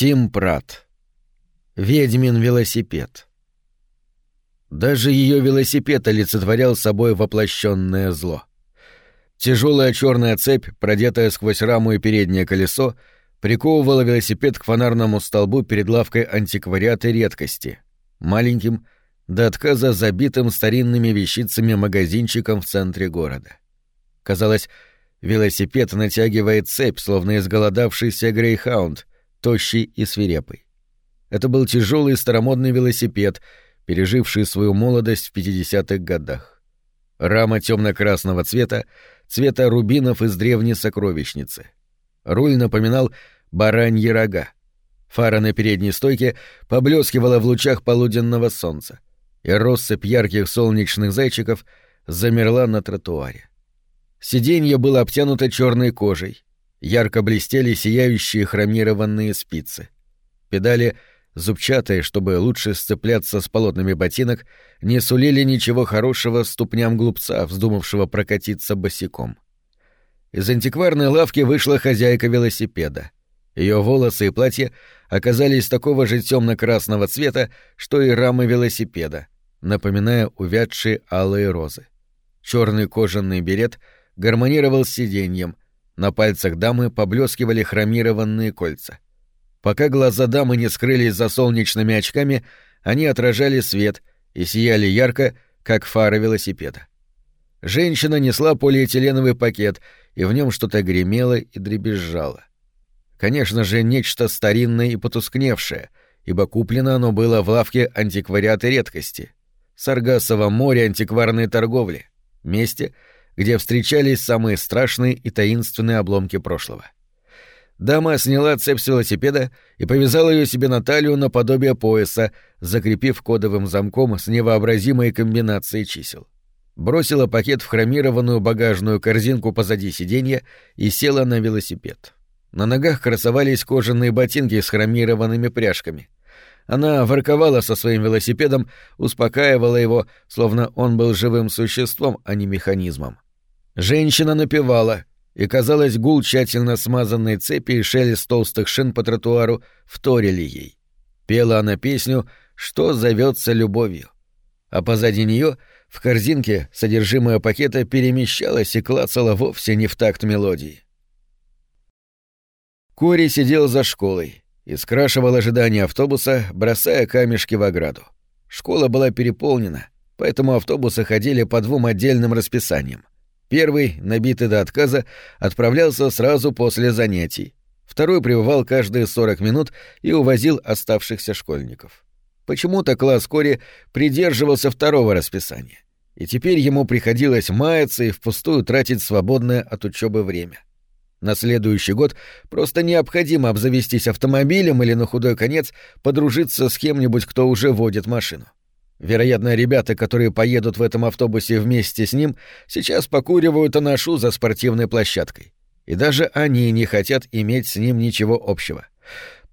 Тим Прат. Ведьмин велосипед. Даже ее велосипед олицетворял собой воплощенное зло. Тяжелая черная цепь, продетая сквозь раму и переднее колесо, приковывала велосипед к фонарному столбу перед лавкой антиквариата редкости, маленьким, до отказа забитым старинными вещицами магазинчиком в центре города. Казалось, велосипед натягивает цепь, словно изголодавшийся грейхаунд, тощий и свирепый. Это был тяжелый старомодный велосипед, переживший свою молодость в 50-х годах. Рама темно-красного цвета, цвета рубинов из древней сокровищницы. Руль напоминал бараньи рога. Фара на передней стойке поблескивала в лучах полуденного солнца, и россыпь ярких солнечных зайчиков замерла на тротуаре. Сиденье было обтянуто черной кожей, ярко блестели сияющие хромированные спицы. Педали — зубчатые, чтобы лучше сцепляться с полотнами ботинок, не сулили ничего хорошего ступням глупца, вздумавшего прокатиться босиком. Из антикварной лавки вышла хозяйка велосипеда. Ее волосы и платье оказались такого же темно-красного цвета, что и рамы велосипеда, напоминая увядшие алые розы. Черный кожаный берет гармонировал с сиденьем, на пальцах дамы поблескивали хромированные кольца — Пока глаза дамы не скрылись за солнечными очками, они отражали свет и сияли ярко, как фары велосипеда. Женщина несла полиэтиленовый пакет, и в нем что-то гремело и дребезжало. Конечно же, нечто старинное и потускневшее, ибо куплено оно было в лавке антиквариата редкости. Саргасово море антикварной торговли, месте, где встречались самые страшные и таинственные обломки прошлого. — Дама сняла цепь с велосипеда и повязала ее себе на талию наподобие пояса, закрепив кодовым замком с невообразимой комбинацией чисел. Бросила пакет в хромированную багажную корзинку позади сиденья и села на велосипед. На ногах красовались кожаные ботинки с хромированными пряжками. Она ворковала со своим велосипедом, успокаивала его, словно он был живым существом, а не механизмом. Женщина напевала — и, казалось, гул тщательно смазанной цепи и шелест толстых шин по тротуару вторили ей. Пела она песню «Что зовется любовью». А позади нее в корзинке содержимое пакета перемещалось и клацало вовсе не в такт мелодии. Кори сидел за школой и скрашивал ожидание автобуса, бросая камешки в ограду. Школа была переполнена, поэтому автобусы ходили по двум отдельным расписаниям. Первый, набитый до отказа, отправлялся сразу после занятий. Второй пребывал каждые 40 минут и увозил оставшихся школьников. Почему-то класс Кори придерживался второго расписания, и теперь ему приходилось маяться и впустую тратить свободное от учебы время. На следующий год просто необходимо обзавестись автомобилем или на худой конец подружиться с кем-нибудь, кто уже водит машину. Вероятно, ребята, которые поедут в этом автобусе вместе с ним, сейчас покуривают анашу за спортивной площадкой. И даже они не хотят иметь с ним ничего общего.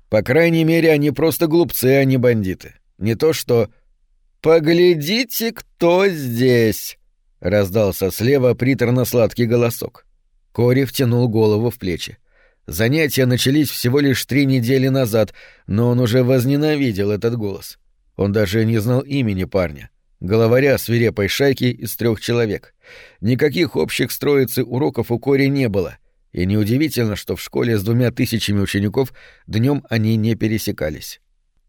По крайней мере, они просто глупцы, а не бандиты. Не то что «Поглядите, кто здесь!» — раздался слева приторно-сладкий голосок. Кори втянул голову в плечи. Занятия начались всего лишь три недели назад, но он уже возненавидел этот голос. — он даже не знал имени парня. Главаря свирепой шайки из трех человек. Никаких общих строицы уроков у Кори не было. И неудивительно, что в школе с двумя тысячами учеников днем они не пересекались.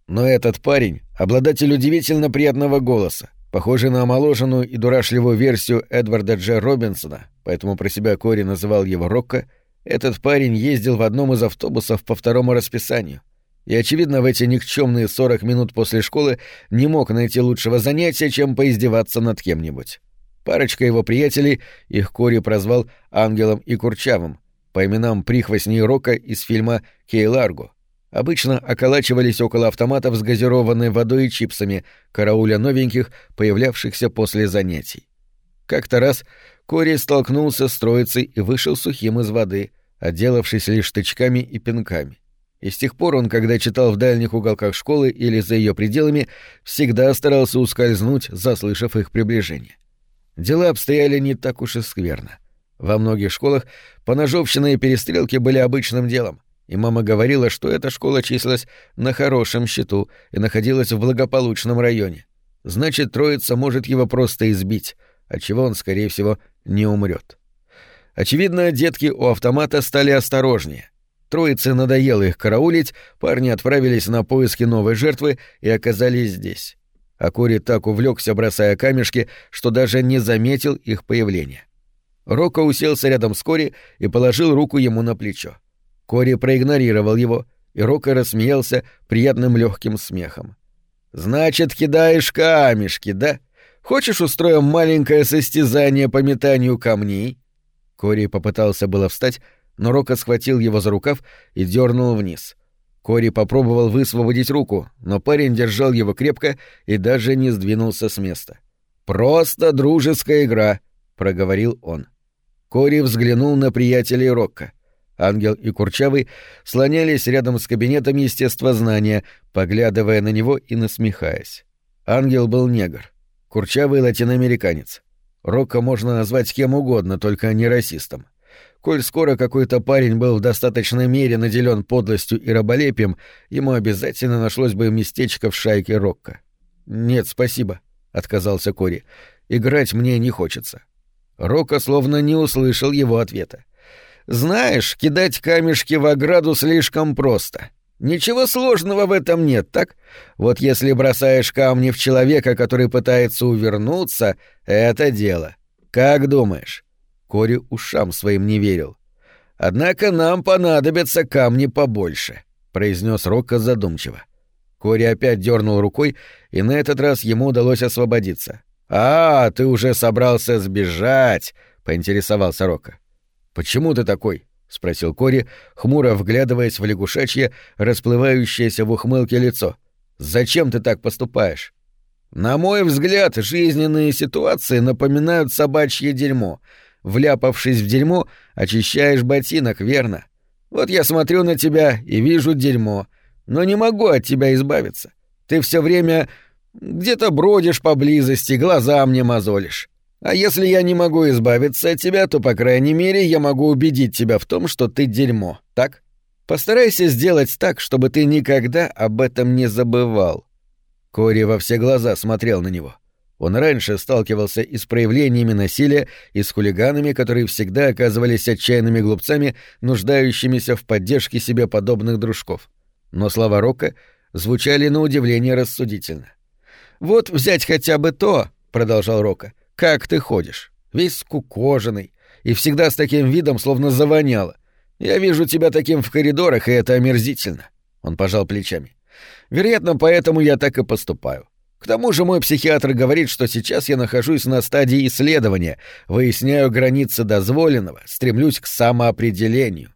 Но этот парень — обладатель удивительно приятного голоса, похожий на омоложенную и дурашливую версию Эдварда Дж. Робинсона, поэтому про себя Кори называл его Рокко, этот парень ездил в одном из автобусов по второму расписанию и, очевидно, в эти никчемные сорок минут после школы не мог найти лучшего занятия, чем поиздеваться над кем-нибудь. Парочка его приятелей их Кори прозвал «Ангелом и Курчавым» по именам прихвостней Рока из фильма «Кей Ларго». Обычно околачивались около автоматов с газированной водой и чипсами, карауля новеньких, появлявшихся после занятий. Как-то раз Кори столкнулся с троицей и вышел сухим из воды, отделавшись лишь тычками и пинками. И с тех пор он, когда читал в дальних уголках школы или за ее пределами, всегда старался ускользнуть, заслышав их приближение. Дела обстояли не так уж и скверно. Во многих школах поножовщина и перестрелки были обычным делом, и мама говорила, что эта школа числилась на хорошем счету и находилась в благополучном районе. Значит, троица может его просто избить, отчего он, скорее всего, не умрет. Очевидно, детки у автомата стали осторожнее. Троице надоело их караулить, парни отправились на поиски новой жертвы и оказались здесь. А Кори так увлекся, бросая камешки, что даже не заметил их появления. Рока уселся рядом с Кори и положил руку ему на плечо. Кори проигнорировал его, и Рока рассмеялся приятным легким смехом. «Значит, кидаешь камешки, да? Хочешь, устроим маленькое состязание по метанию камней?» Кори попытался было встать, но Рока схватил его за рукав и дернул вниз. Кори попробовал высвободить руку, но парень держал его крепко и даже не сдвинулся с места. «Просто дружеская игра», — проговорил он. Кори взглянул на приятелей Рокка. Ангел и Курчавый слонялись рядом с кабинетом естествознания, поглядывая на него и насмехаясь. Ангел был негр, Курчавый — латиноамериканец. Рокко можно назвать кем угодно, только не расистом. Коль скоро какой-то парень был в достаточной мере наделен подлостью и раболепием, ему обязательно нашлось бы местечко в шайке Рокко. «Нет, спасибо», — отказался Кори. «Играть мне не хочется». Рокко словно не услышал его ответа. Знаешь, кидать камешки в ограду слишком просто. Ничего сложного в этом нет, так? Вот если бросаешь камни в человека, который пытается увернуться, это дело. Как думаешь? Кори ушам своим не верил. Однако нам понадобятся камни побольше, произнес Рокко задумчиво. Кори опять дернул рукой, и на этот раз ему удалось освободиться. А, ты уже собрался сбежать, поинтересовался Рокко. «Почему ты такой?» — спросил Кори, хмуро вглядываясь в лягушачье, расплывающееся в ухмылке лицо. «Зачем ты так поступаешь?» «На мой взгляд, жизненные ситуации напоминают собачье дерьмо. Вляпавшись в дерьмо, очищаешь ботинок, верно? Вот я смотрю на тебя и вижу дерьмо, но не могу от тебя избавиться. Ты все время где-то бродишь поблизости, глаза мне мозолишь. А если я не могу избавиться от тебя, то, по крайней мере, я могу убедить тебя в том, что ты дерьмо, так? Постарайся сделать так, чтобы ты никогда об этом не забывал». Кори во все глаза смотрел на него. Он раньше сталкивался и с проявлениями насилия, и с хулиганами, которые всегда оказывались отчаянными глупцами, нуждающимися в поддержке себе подобных дружков. Но слова Рока звучали на удивление рассудительно. «Вот взять хотя бы то», — продолжал Рока, как ты ходишь? Весь скукоженный. И всегда с таким видом, словно завоняло. Я вижу тебя таким в коридорах, и это омерзительно. Он пожал плечами. Вероятно, поэтому я так и поступаю. К тому же мой психиатр говорит, что сейчас я нахожусь на стадии исследования, выясняю границы дозволенного, стремлюсь к самоопределению.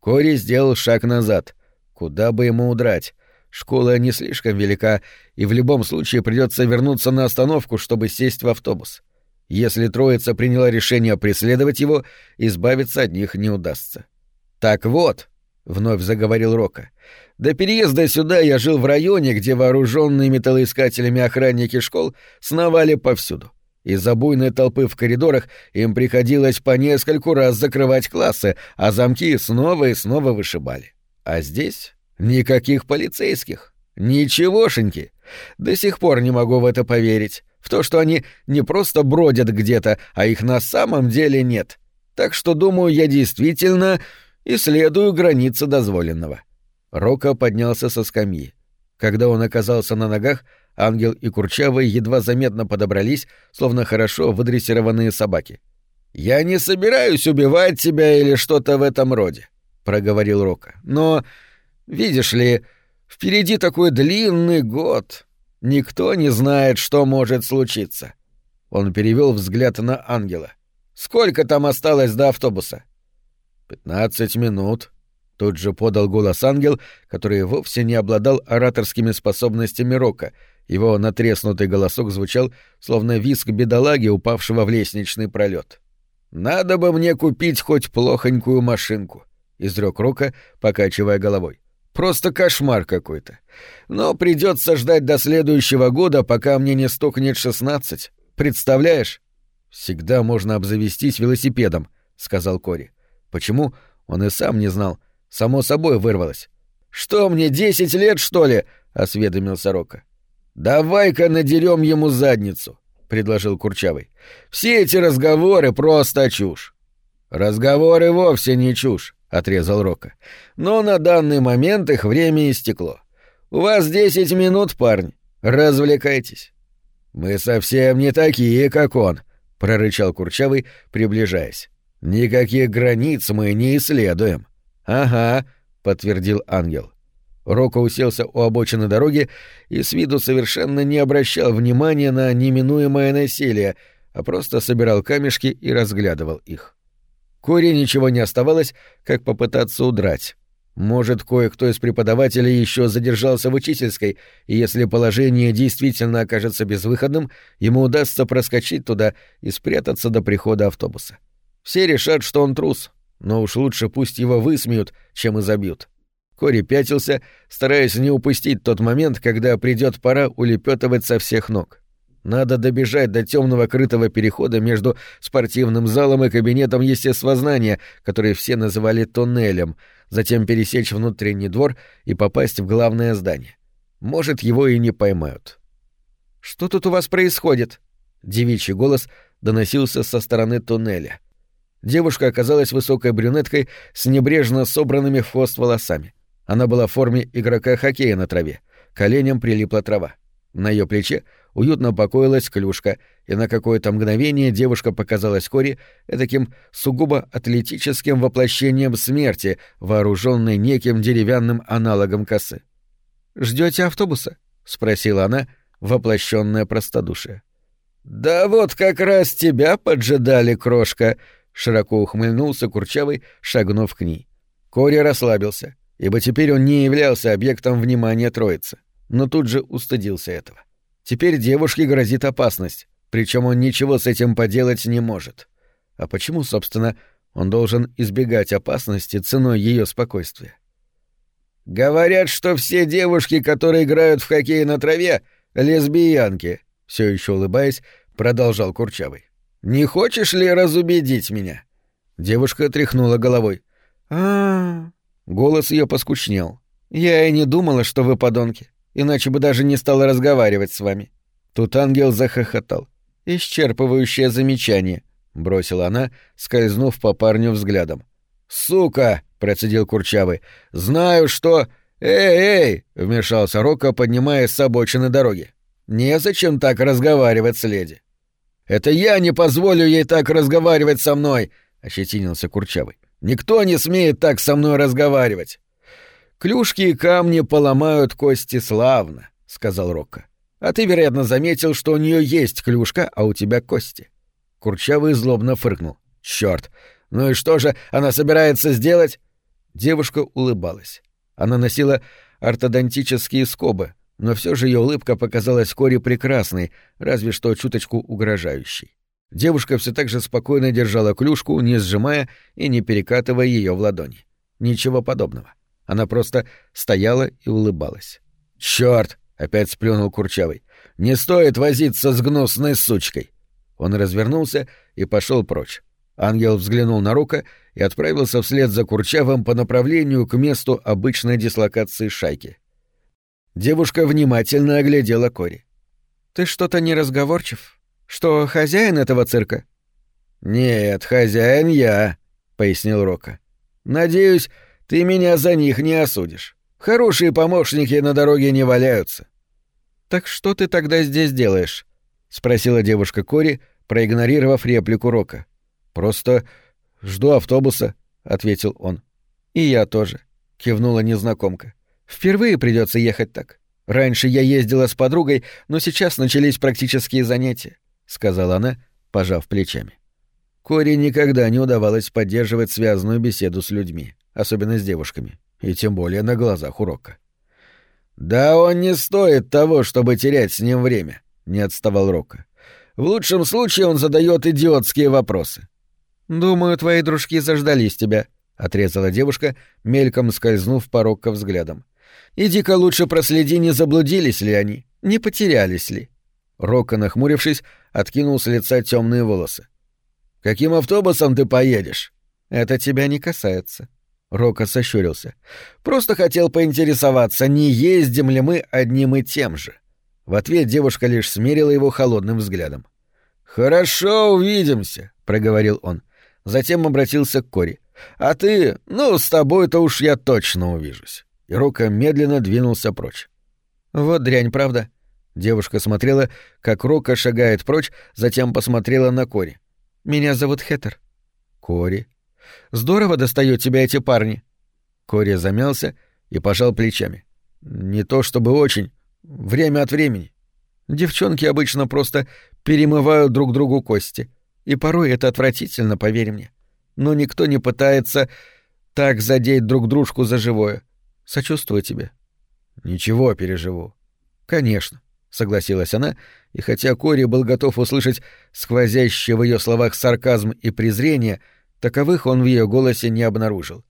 Кори сделал шаг назад. Куда бы ему удрать? Школа не слишком велика, и в любом случае придется вернуться на остановку, чтобы сесть в автобус. Если троица приняла решение преследовать его, избавиться от них не удастся. «Так вот», — вновь заговорил Рока, — «до переезда сюда я жил в районе, где вооруженные металлоискателями охранники школ сновали повсюду. Из-за буйной толпы в коридорах им приходилось по нескольку раз закрывать классы, а замки снова и снова вышибали. А здесь никаких полицейских. Ничегошеньки. До сих пор не могу в это поверить в то, что они не просто бродят где-то, а их на самом деле нет. Так что, думаю, я действительно исследую границы дозволенного». Рока поднялся со скамьи. Когда он оказался на ногах, ангел и курчавый едва заметно подобрались, словно хорошо выдрессированные собаки. «Я не собираюсь убивать тебя или что-то в этом роде», — проговорил Рока. «Но, видишь ли, впереди такой длинный год. Никто не знает, что может случиться. Он перевел взгляд на ангела. Сколько там осталось до автобуса? Пятнадцать минут. Тут же подал голос ангел, который вовсе не обладал ораторскими способностями Рока. Его натреснутый голосок звучал, словно виск бедолаги, упавшего в лестничный пролет. «Надо бы мне купить хоть плохонькую машинку», — изрек Рока, покачивая головой. Просто кошмар какой-то. Но придется ждать до следующего года, пока мне не стукнет шестнадцать. Представляешь? Всегда можно обзавестись велосипедом, сказал Кори. Почему? Он и сам не знал. Само собой вырвалось. «Что мне, десять лет, что ли?» — осведомился Рока. «Давай-ка надерем ему задницу», — предложил Курчавый. «Все эти разговоры просто чушь». «Разговоры вовсе не чушь», — отрезал Рока. «Но на данный момент их время истекло. У вас десять минут, парни. Развлекайтесь». «Мы совсем не такие, как он», — прорычал Курчавый, приближаясь. «Никаких границ мы не исследуем». «Ага», — подтвердил ангел. Рока уселся у обочины дороги и с виду совершенно не обращал внимания на неминуемое насилие, а просто собирал камешки и разглядывал их. Коре ничего не оставалось, как попытаться удрать. Может, кое-кто из преподавателей еще задержался в учительской, и если положение действительно окажется безвыходным, ему удастся проскочить туда и спрятаться до прихода автобуса. Все решат, что он трус, но уж лучше пусть его высмеют, чем и забьют. Кори пятился, стараясь не упустить тот момент, когда придет пора улепетывать со всех ног. Надо добежать до темного крытого перехода между спортивным залом и кабинетом естествознания, который все называли тоннелем, затем пересечь внутренний двор и попасть в главное здание. Может, его и не поймают. «Что тут у вас происходит?» Девичий голос доносился со стороны туннеля. Девушка оказалась высокой брюнеткой с небрежно собранными в хвост волосами. Она была в форме игрока хоккея на траве. Коленям прилипла трава. На ее плече уютно покоилась клюшка, и на какое-то мгновение девушка показалась Кори таким сугубо атлетическим воплощением смерти, вооруженной неким деревянным аналогом косы. Ждете автобуса? спросила она, воплощенная простодушие. Да вот как раз тебя поджидали, крошка, широко ухмыльнулся Курчавый, шагнув к ней. Кори расслабился, ибо теперь он не являлся объектом внимания троицы, но тут же устыдился этого. Теперь девушке грозит опасность, причем он ничего с этим поделать не может. А почему, собственно, он должен избегать опасности ценой ее спокойствия? Говорят, что все девушки, которые играют в хоккей на траве, лесбиянки, все еще улыбаясь, продолжал Курчавый. Не хочешь ли разубедить меня? Девушка тряхнула головой. А, голос ее поскучнел. Я и не думала, что вы подонки иначе бы даже не стала разговаривать с вами». Тут ангел захохотал. «Исчерпывающее замечание», — бросила она, скользнув по парню взглядом. «Сука!» — процедил Курчавый. «Знаю, что...» «Эй, эй!» — вмешался Рока, поднимаясь с обочины дороги. «Незачем так разговаривать с леди». «Это я не позволю ей так разговаривать со мной!» — ощетинился Курчавый. «Никто не смеет так со мной разговаривать!» «Клюшки и камни поломают кости славно», — сказал Рокко. «А ты, вероятно, заметил, что у нее есть клюшка, а у тебя кости». Курчавый злобно фыркнул. «Чёрт! Ну и что же она собирается сделать?» Девушка улыбалась. Она носила ортодонтические скобы, но все же ее улыбка показалась Кори прекрасной, разве что чуточку угрожающей. Девушка все так же спокойно держала клюшку, не сжимая и не перекатывая ее в ладони. Ничего подобного. Она просто стояла и улыбалась. «Чёрт!» — опять сплюнул Курчавый. «Не стоит возиться с гнусной сучкой!» Он развернулся и пошел прочь. Ангел взглянул на Рука и отправился вслед за Курчавым по направлению к месту обычной дислокации шайки. Девушка внимательно оглядела Кори. «Ты что-то неразговорчив? Что, хозяин этого цирка?» «Нет, хозяин я», — пояснил Рока. «Надеюсь, ты меня за них не осудишь. Хорошие помощники на дороге не валяются. Так что ты тогда здесь делаешь? спросила девушка Кори, проигнорировав реплику Рока. Просто жду автобуса, ответил он. И я тоже, кивнула незнакомка. Впервые придется ехать так. Раньше я ездила с подругой, но сейчас начались практические занятия, сказала она, пожав плечами. Кори никогда не удавалось поддерживать связанную беседу с людьми особенно с девушками, и тем более на глазах урока. «Да он не стоит того, чтобы терять с ним время», — не отставал Рока. «В лучшем случае он задает идиотские вопросы». «Думаю, твои дружки заждались тебя», — отрезала девушка, мельком скользнув по Рокко взглядом. «Иди-ка лучше проследи, не заблудились ли они, не потерялись ли». Рокко, нахмурившись, откинул с лица темные волосы. «Каким автобусом ты поедешь?» «Это тебя не касается», Рока сощурился. «Просто хотел поинтересоваться, не ездим ли мы одним и тем же». В ответ девушка лишь смерила его холодным взглядом. «Хорошо, увидимся», — проговорил он. Затем обратился к Кори. «А ты, ну, с тобой-то уж я точно увижусь». И Рока медленно двинулся прочь. «Вот дрянь, правда?» Девушка смотрела, как Рока шагает прочь, затем посмотрела на Кори. «Меня зовут Хеттер». «Кори». «Здорово достают тебя эти парни». Кори замялся и пожал плечами. «Не то чтобы очень. Время от времени. Девчонки обычно просто перемывают друг другу кости. И порой это отвратительно, поверь мне. Но никто не пытается так задеть друг дружку за живое. Сочувствую тебе. Ничего, переживу. Конечно, согласилась она, и хотя Кори был готов услышать сквозящий в ее словах сарказм и презрение, таковых он в ее голосе не обнаружил.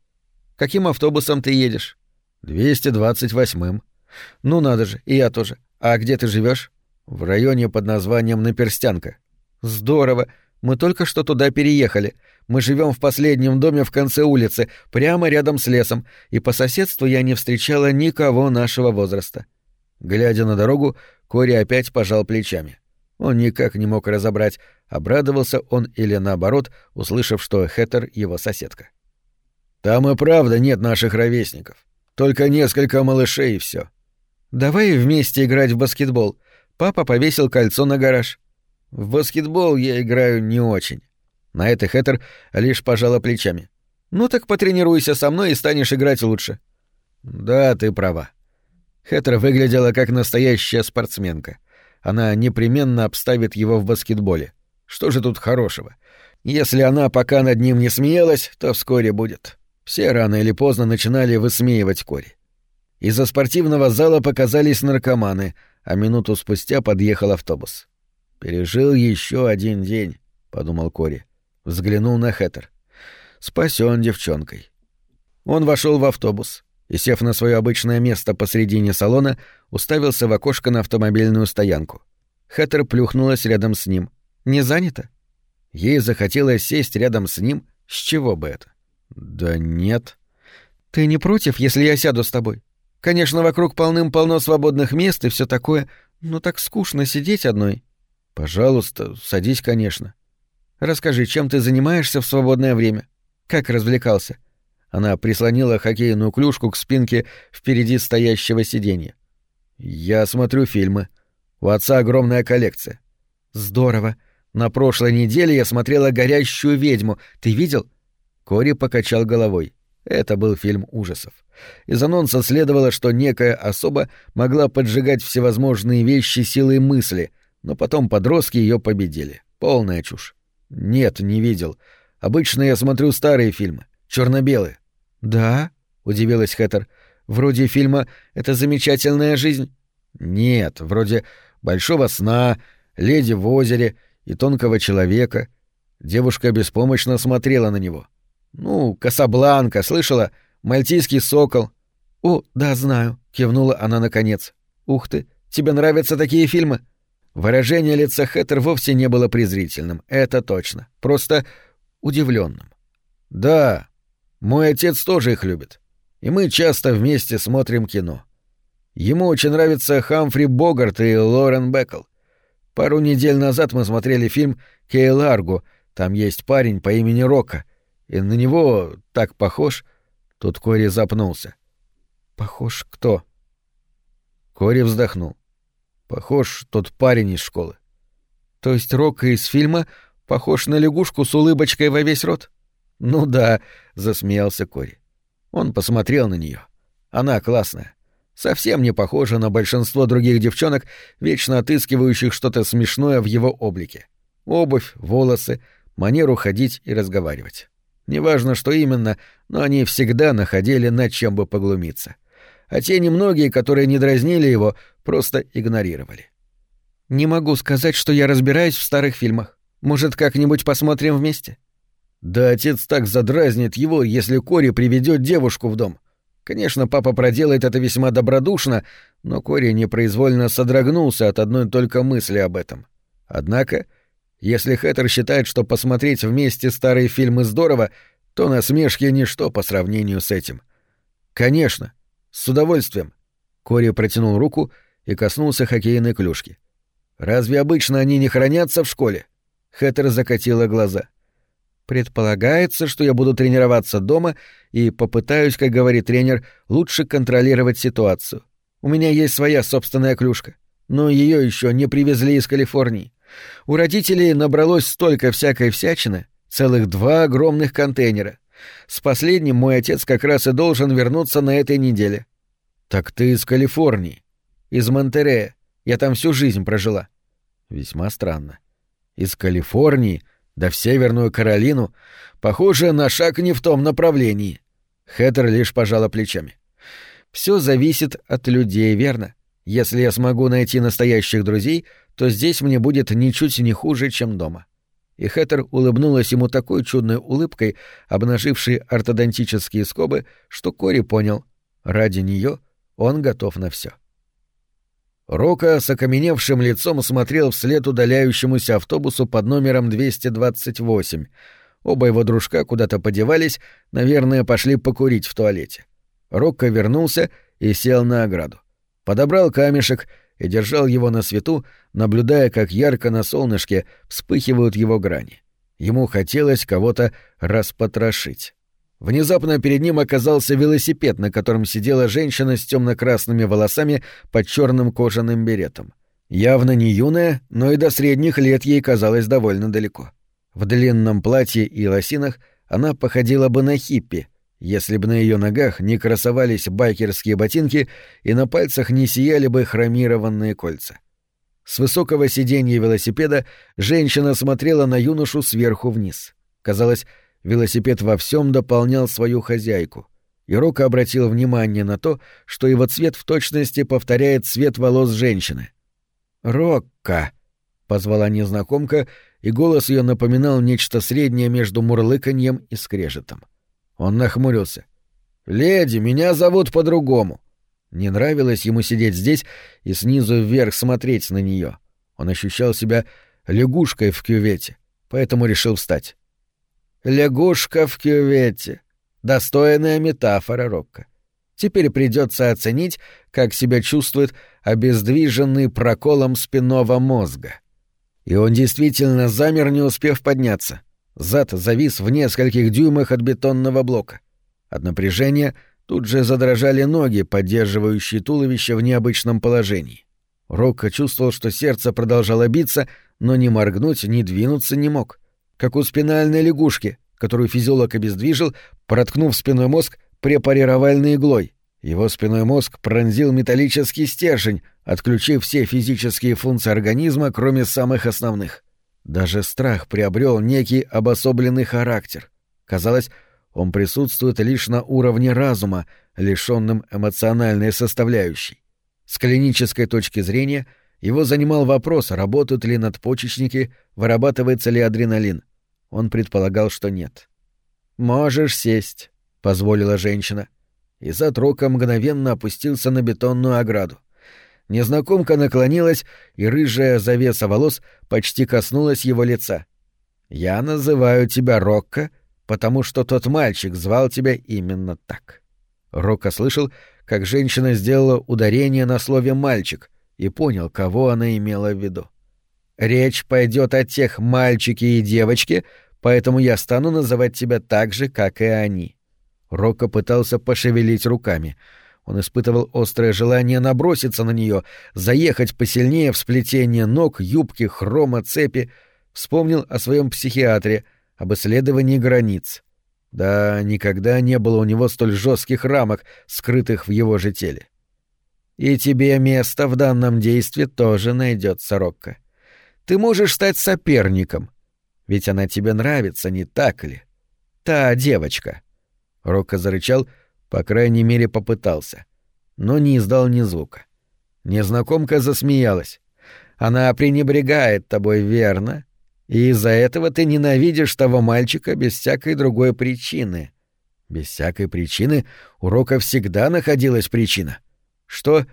Каким автобусом ты едешь? 228-м. Ну надо же, и я тоже. А где ты живешь? В районе под названием Наперстянка. Здорово. Мы только что туда переехали. Мы живем в последнем доме в конце улицы, прямо рядом с лесом, и по соседству я не встречала никого нашего возраста. Глядя на дорогу, Кори опять пожал плечами. Он никак не мог разобрать, обрадовался он или наоборот, услышав, что Хэттер — его соседка. «Там и правда нет наших ровесников. Только несколько малышей и все. Давай вместе играть в баскетбол. Папа повесил кольцо на гараж. В баскетбол я играю не очень. На это Хэттер лишь пожала плечами. Ну так потренируйся со мной и станешь играть лучше. Да, ты права. Хэттер выглядела как настоящая спортсменка. Она непременно обставит его в баскетболе. Что же тут хорошего? Если она пока над ним не смеялась, то вскоре будет. Все рано или поздно начинали высмеивать Кори. Из-за спортивного зала показались наркоманы, а минуту спустя подъехал автобус. «Пережил еще один день», — подумал Кори. Взглянул на Хэттер. «Спасен девчонкой». Он вошел в автобус и, сев на свое обычное место посредине салона, уставился в окошко на автомобильную стоянку. Хэттер плюхнулась рядом с ним. «Не занято?» Ей захотелось сесть рядом с ним. С чего бы это? «Да нет». «Ты не против, если я сяду с тобой? Конечно, вокруг полным-полно свободных мест и все такое, но так скучно сидеть одной». «Пожалуйста, садись, конечно». «Расскажи, чем ты занимаешься в свободное время? Как развлекался?» Она прислонила хоккейную клюшку к спинке впереди стоящего сиденья. «Я смотрю фильмы. У отца огромная коллекция». «Здорово. На прошлой неделе я смотрела «Горящую ведьму». Ты видел?» Кори покачал головой. Это был фильм ужасов. Из анонса следовало, что некая особа могла поджигать всевозможные вещи силой мысли, но потом подростки ее победили. Полная чушь. Нет, не видел. Обычно я смотрю старые фильмы, черно-белые. Да? удивилась Хэттер. Вроде фильма «Это замечательная жизнь». Нет, вроде «Большого сна», «Леди в озере» и «Тонкого человека». Девушка беспомощно смотрела на него. «Ну, Касабланка, слышала? Мальтийский сокол». «О, да, знаю», — кивнула она наконец. «Ух ты, тебе нравятся такие фильмы?» Выражение лица Хэттер вовсе не было презрительным, это точно, просто удивленным. «Да, мой отец тоже их любит, и мы часто вместе смотрим кино. Ему очень нравятся Хамфри Богарт и Лорен Беккл. Пару недель назад мы смотрели фильм «Кей Ларго», там есть парень по имени Рока, и на него так похож. Тут Кори запнулся. Похож кто? Кори вздохнул. Похож тот парень из школы. То есть Рока из фильма похож на лягушку с улыбочкой во весь рот? Ну да, засмеялся Кори. Он посмотрел на нее. Она классная. Совсем не похожа на большинство других девчонок, вечно отыскивающих что-то смешное в его облике. Обувь, волосы, манеру ходить и разговаривать. Неважно, что именно, но они всегда находили над чем бы поглумиться. А те немногие, которые не дразнили его, просто игнорировали. «Не могу сказать, что я разбираюсь в старых фильмах. Может, как-нибудь посмотрим вместе?» Да отец так задразнит его, если Кори приведет девушку в дом. Конечно, папа проделает это весьма добродушно, но Кори непроизвольно содрогнулся от одной только мысли об этом. Однако если Хэттер считает, что посмотреть вместе старые фильмы здорово, то насмешки — ничто по сравнению с этим. Конечно, с удовольствием. Кори протянул руку и коснулся хоккейной клюшки. Разве обычно они не хранятся в школе? Хэттер закатила глаза. Предполагается, что я буду тренироваться дома и попытаюсь, как говорит тренер, лучше контролировать ситуацию. У меня есть своя собственная клюшка, но ее еще не привезли из Калифорнии. У родителей набралось столько всякой всячины, целых два огромных контейнера. С последним мой отец как раз и должен вернуться на этой неделе. Так ты из Калифорнии? Из Монтерея. Я там всю жизнь прожила. Весьма странно. Из Калифорнии да в Северную Каролину, похоже, на шаг не в том направлении. Хэттер лишь пожала плечами. Все зависит от людей, верно? Если я смогу найти настоящих друзей, то здесь мне будет ничуть не хуже, чем дома. И Хэттер улыбнулась ему такой чудной улыбкой, обнажившей ортодонтические скобы, что Кори понял — ради нее он готов на все. Рока с окаменевшим лицом смотрел вслед удаляющемуся автобусу под номером 228. Оба его дружка куда-то подевались, наверное, пошли покурить в туалете. Рокко вернулся и сел на ограду. Подобрал камешек и держал его на свету, наблюдая, как ярко на солнышке вспыхивают его грани. Ему хотелось кого-то распотрошить. Внезапно перед ним оказался велосипед, на котором сидела женщина с темно-красными волосами под черным кожаным беретом. Явно не юная, но и до средних лет ей казалось довольно далеко. В длинном платье и лосинах она походила бы на хиппи, если бы на ее ногах не красовались байкерские ботинки и на пальцах не сияли бы хромированные кольца. С высокого сиденья велосипеда женщина смотрела на юношу сверху вниз. Казалось, велосипед во всем дополнял свою хозяйку. И Рока обратил внимание на то, что его цвет в точности повторяет цвет волос женщины. «Рокка!» — позвала незнакомка, и голос ее напоминал нечто среднее между мурлыканьем и скрежетом. Он нахмурился. «Леди, меня зовут по-другому». Не нравилось ему сидеть здесь и снизу вверх смотреть на нее. Он ощущал себя лягушкой в кювете, поэтому решил встать. Лягушка в кювете. Достойная метафора Рокко. Теперь придется оценить, как себя чувствует обездвиженный проколом спинного мозга. И он действительно замер, не успев подняться. Зад завис в нескольких дюймах от бетонного блока. От напряжения тут же задрожали ноги, поддерживающие туловище в необычном положении. Рокко чувствовал, что сердце продолжало биться, но ни моргнуть, ни двинуться не мог как у спинальной лягушки, которую физиолог обездвижил, проткнув спиной мозг препарировальной иглой. Его спиной мозг пронзил металлический стержень, отключив все физические функции организма, кроме самых основных. Даже страх приобрел некий обособленный характер. Казалось, он присутствует лишь на уровне разума, лишенным эмоциональной составляющей. С клинической точки зрения его занимал вопрос, работают ли надпочечники, вырабатывается ли адреналин. Он предполагал, что нет. «Можешь сесть», — позволила женщина. И зад Рока мгновенно опустился на бетонную ограду. Незнакомка наклонилась, и рыжая завеса волос почти коснулась его лица. «Я называю тебя Рокко, потому что тот мальчик звал тебя именно так». Рокко слышал, как женщина сделала ударение на слове «мальчик» и понял, кого она имела в виду. Речь пойдет о тех мальчике и девочке, поэтому я стану называть тебя так же, как и они». Рокко пытался пошевелить руками. Он испытывал острое желание наброситься на нее, заехать посильнее в сплетение ног, юбки, хрома, цепи. Вспомнил о своем психиатре, об исследовании границ. Да, никогда не было у него столь жестких рамок, скрытых в его же теле. И тебе место в данном действии тоже найдется, Рокко. Ты можешь стать соперником. Ведь она тебе нравится, не так ли? Та девочка. Рокко зарычал, по крайней мере, попытался. Но не издал ни звука. Незнакомка засмеялась. Она пренебрегает тобой, верно? И из-за этого ты ненавидишь того мальчика без всякой другой причины. Без всякой причины у Рока всегда находилась причина. Что?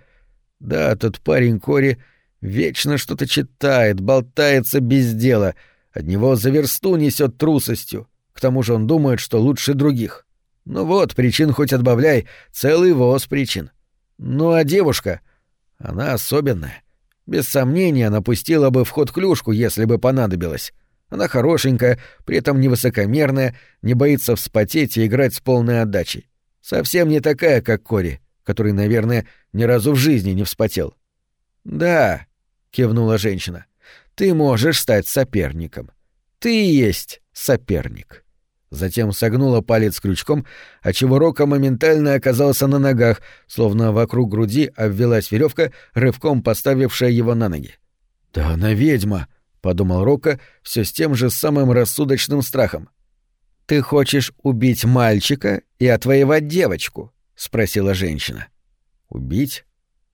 Да, тот парень Кори Вечно что-то читает, болтается без дела. От него за версту несет трусостью. К тому же он думает, что лучше других. Ну вот, причин хоть отбавляй, целый воз причин. Ну а девушка, она особенная. Без сомнения, она пустила бы в ход клюшку, если бы понадобилось. Она хорошенькая, при этом невысокомерная, не боится вспотеть и играть с полной отдачей. Совсем не такая, как Кори, который, наверное, ни разу в жизни не вспотел. «Да», — кивнула женщина, — «ты можешь стать соперником. Ты есть соперник». Затем согнула палец крючком, отчего Рока моментально оказался на ногах, словно вокруг груди обвелась веревка, рывком поставившая его на ноги. «Да она ведьма!» — подумал Рока все с тем же самым рассудочным страхом. «Ты хочешь убить мальчика и отвоевать девочку?» — спросила женщина. «Убить?»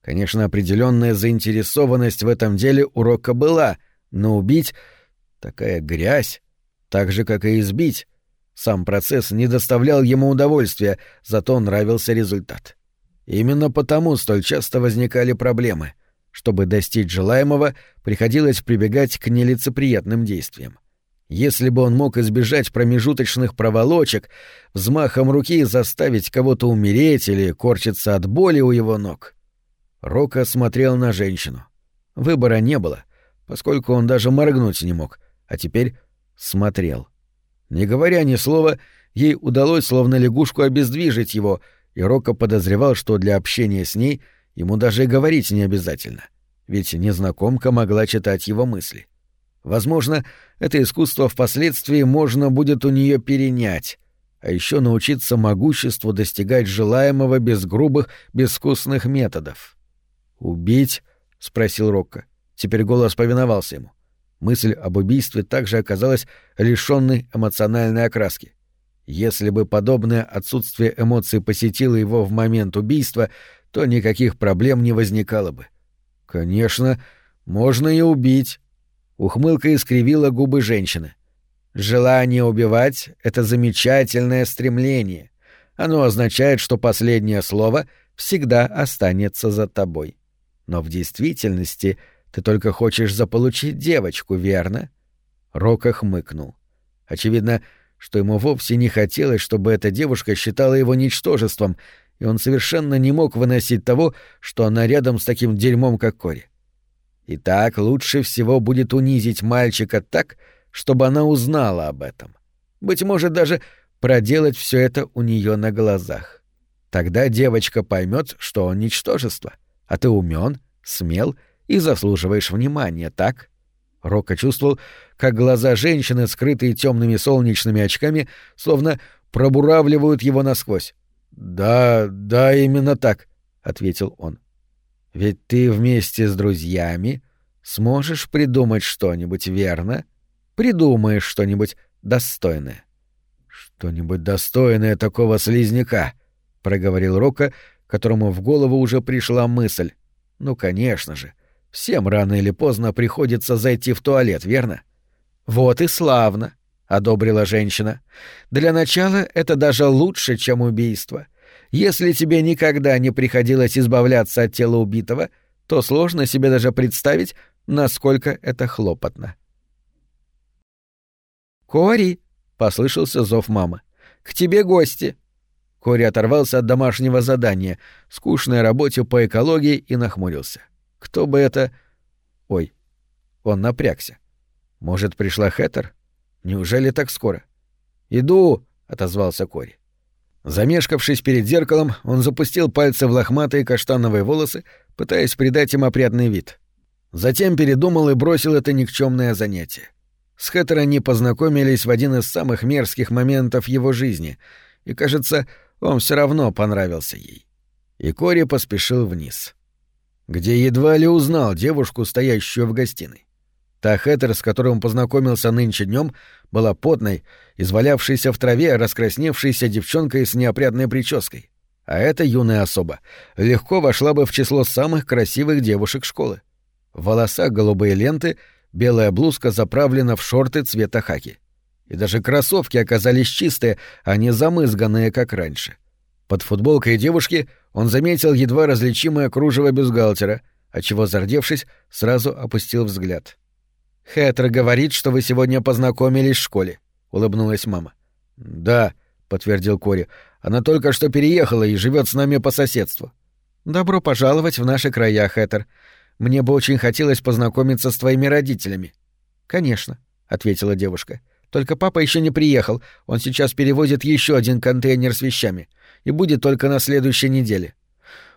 Конечно, определенная заинтересованность в этом деле у Рока была, но убить — такая грязь, так же, как и избить. Сам процесс не доставлял ему удовольствия, зато нравился результат. Именно потому столь часто возникали проблемы — чтобы достичь желаемого, приходилось прибегать к нелицеприятным действиям. Если бы он мог избежать промежуточных проволочек, взмахом руки заставить кого-то умереть или корчиться от боли у его ног. Рока смотрел на женщину. Выбора не было, поскольку он даже моргнуть не мог, а теперь смотрел. Не говоря ни слова, ей удалось словно лягушку обездвижить его, и Рока подозревал, что для общения с ней — Ему даже и говорить не обязательно, ведь незнакомка могла читать его мысли. Возможно, это искусство впоследствии можно будет у нее перенять, а еще научиться могуществу достигать желаемого без грубых, безвкусных методов. «Убить?» — спросил Рокко. Теперь голос повиновался ему. Мысль об убийстве также оказалась лишенной эмоциональной окраски. Если бы подобное отсутствие эмоций посетило его в момент убийства, то никаких проблем не возникало бы. Конечно, можно и убить. Ухмылка искривила губы женщины. Желание убивать — это замечательное стремление. Оно означает, что последнее слово всегда останется за тобой. Но в действительности ты только хочешь заполучить девочку, верно? Рока хмыкнул. Очевидно, что ему вовсе не хотелось, чтобы эта девушка считала его ничтожеством — и он совершенно не мог выносить того, что она рядом с таким дерьмом, как Кори. И так лучше всего будет унизить мальчика так, чтобы она узнала об этом. Быть может, даже проделать все это у нее на глазах. Тогда девочка поймет, что он ничтожество, а ты умен, смел и заслуживаешь внимания, так? Рока чувствовал, как глаза женщины, скрытые темными солнечными очками, словно пробуравливают его насквозь. «Да, да, именно так», — ответил он. «Ведь ты вместе с друзьями сможешь придумать что-нибудь, верно? Придумаешь что-нибудь достойное». «Что-нибудь достойное такого слизняка», — проговорил Рока, которому в голову уже пришла мысль. «Ну, конечно же, всем рано или поздно приходится зайти в туалет, верно?» «Вот и славно», — одобрила женщина. «Для начала это даже лучше, чем убийство. Если тебе никогда не приходилось избавляться от тела убитого, то сложно себе даже представить, насколько это хлопотно». «Кори!» — послышался зов мамы. «К тебе гости!» Кори оторвался от домашнего задания, скучной работе по экологии и нахмурился. «Кто бы это...» «Ой!» Он напрягся. «Может, пришла Хэттер?» Неужели так скоро? Иду, отозвался Кори. Замешкавшись перед зеркалом, он запустил пальцы в лохматые каштановые волосы, пытаясь придать им опрятный вид. Затем передумал и бросил это никчемное занятие. С Хэттер они познакомились в один из самых мерзких моментов его жизни, и, кажется, он все равно понравился ей. И Кори поспешил вниз, где едва ли узнал девушку, стоящую в гостиной. Та Хэттер, с которой он познакомился нынче днем, была потной, извалявшейся в траве, раскрасневшейся девчонкой с неопрятной прической. А эта юная особа легко вошла бы в число самых красивых девушек школы. В волосах голубые ленты, белая блузка заправлена в шорты цвета хаки. И даже кроссовки оказались чистые, а не замызганные, как раньше. Под футболкой девушки он заметил едва различимое кружево бюстгальтера, отчего, зардевшись, сразу опустил взгляд. — Хэтер говорит, что вы сегодня познакомились в школе», — улыбнулась мама. Да, подтвердил Кори. Она только что переехала и живет с нами по соседству. Добро пожаловать в наши края, Хэтер. Мне бы очень хотелось познакомиться с твоими родителями. Конечно, ответила девушка. Только папа еще не приехал. Он сейчас перевозит еще один контейнер с вещами и будет только на следующей неделе.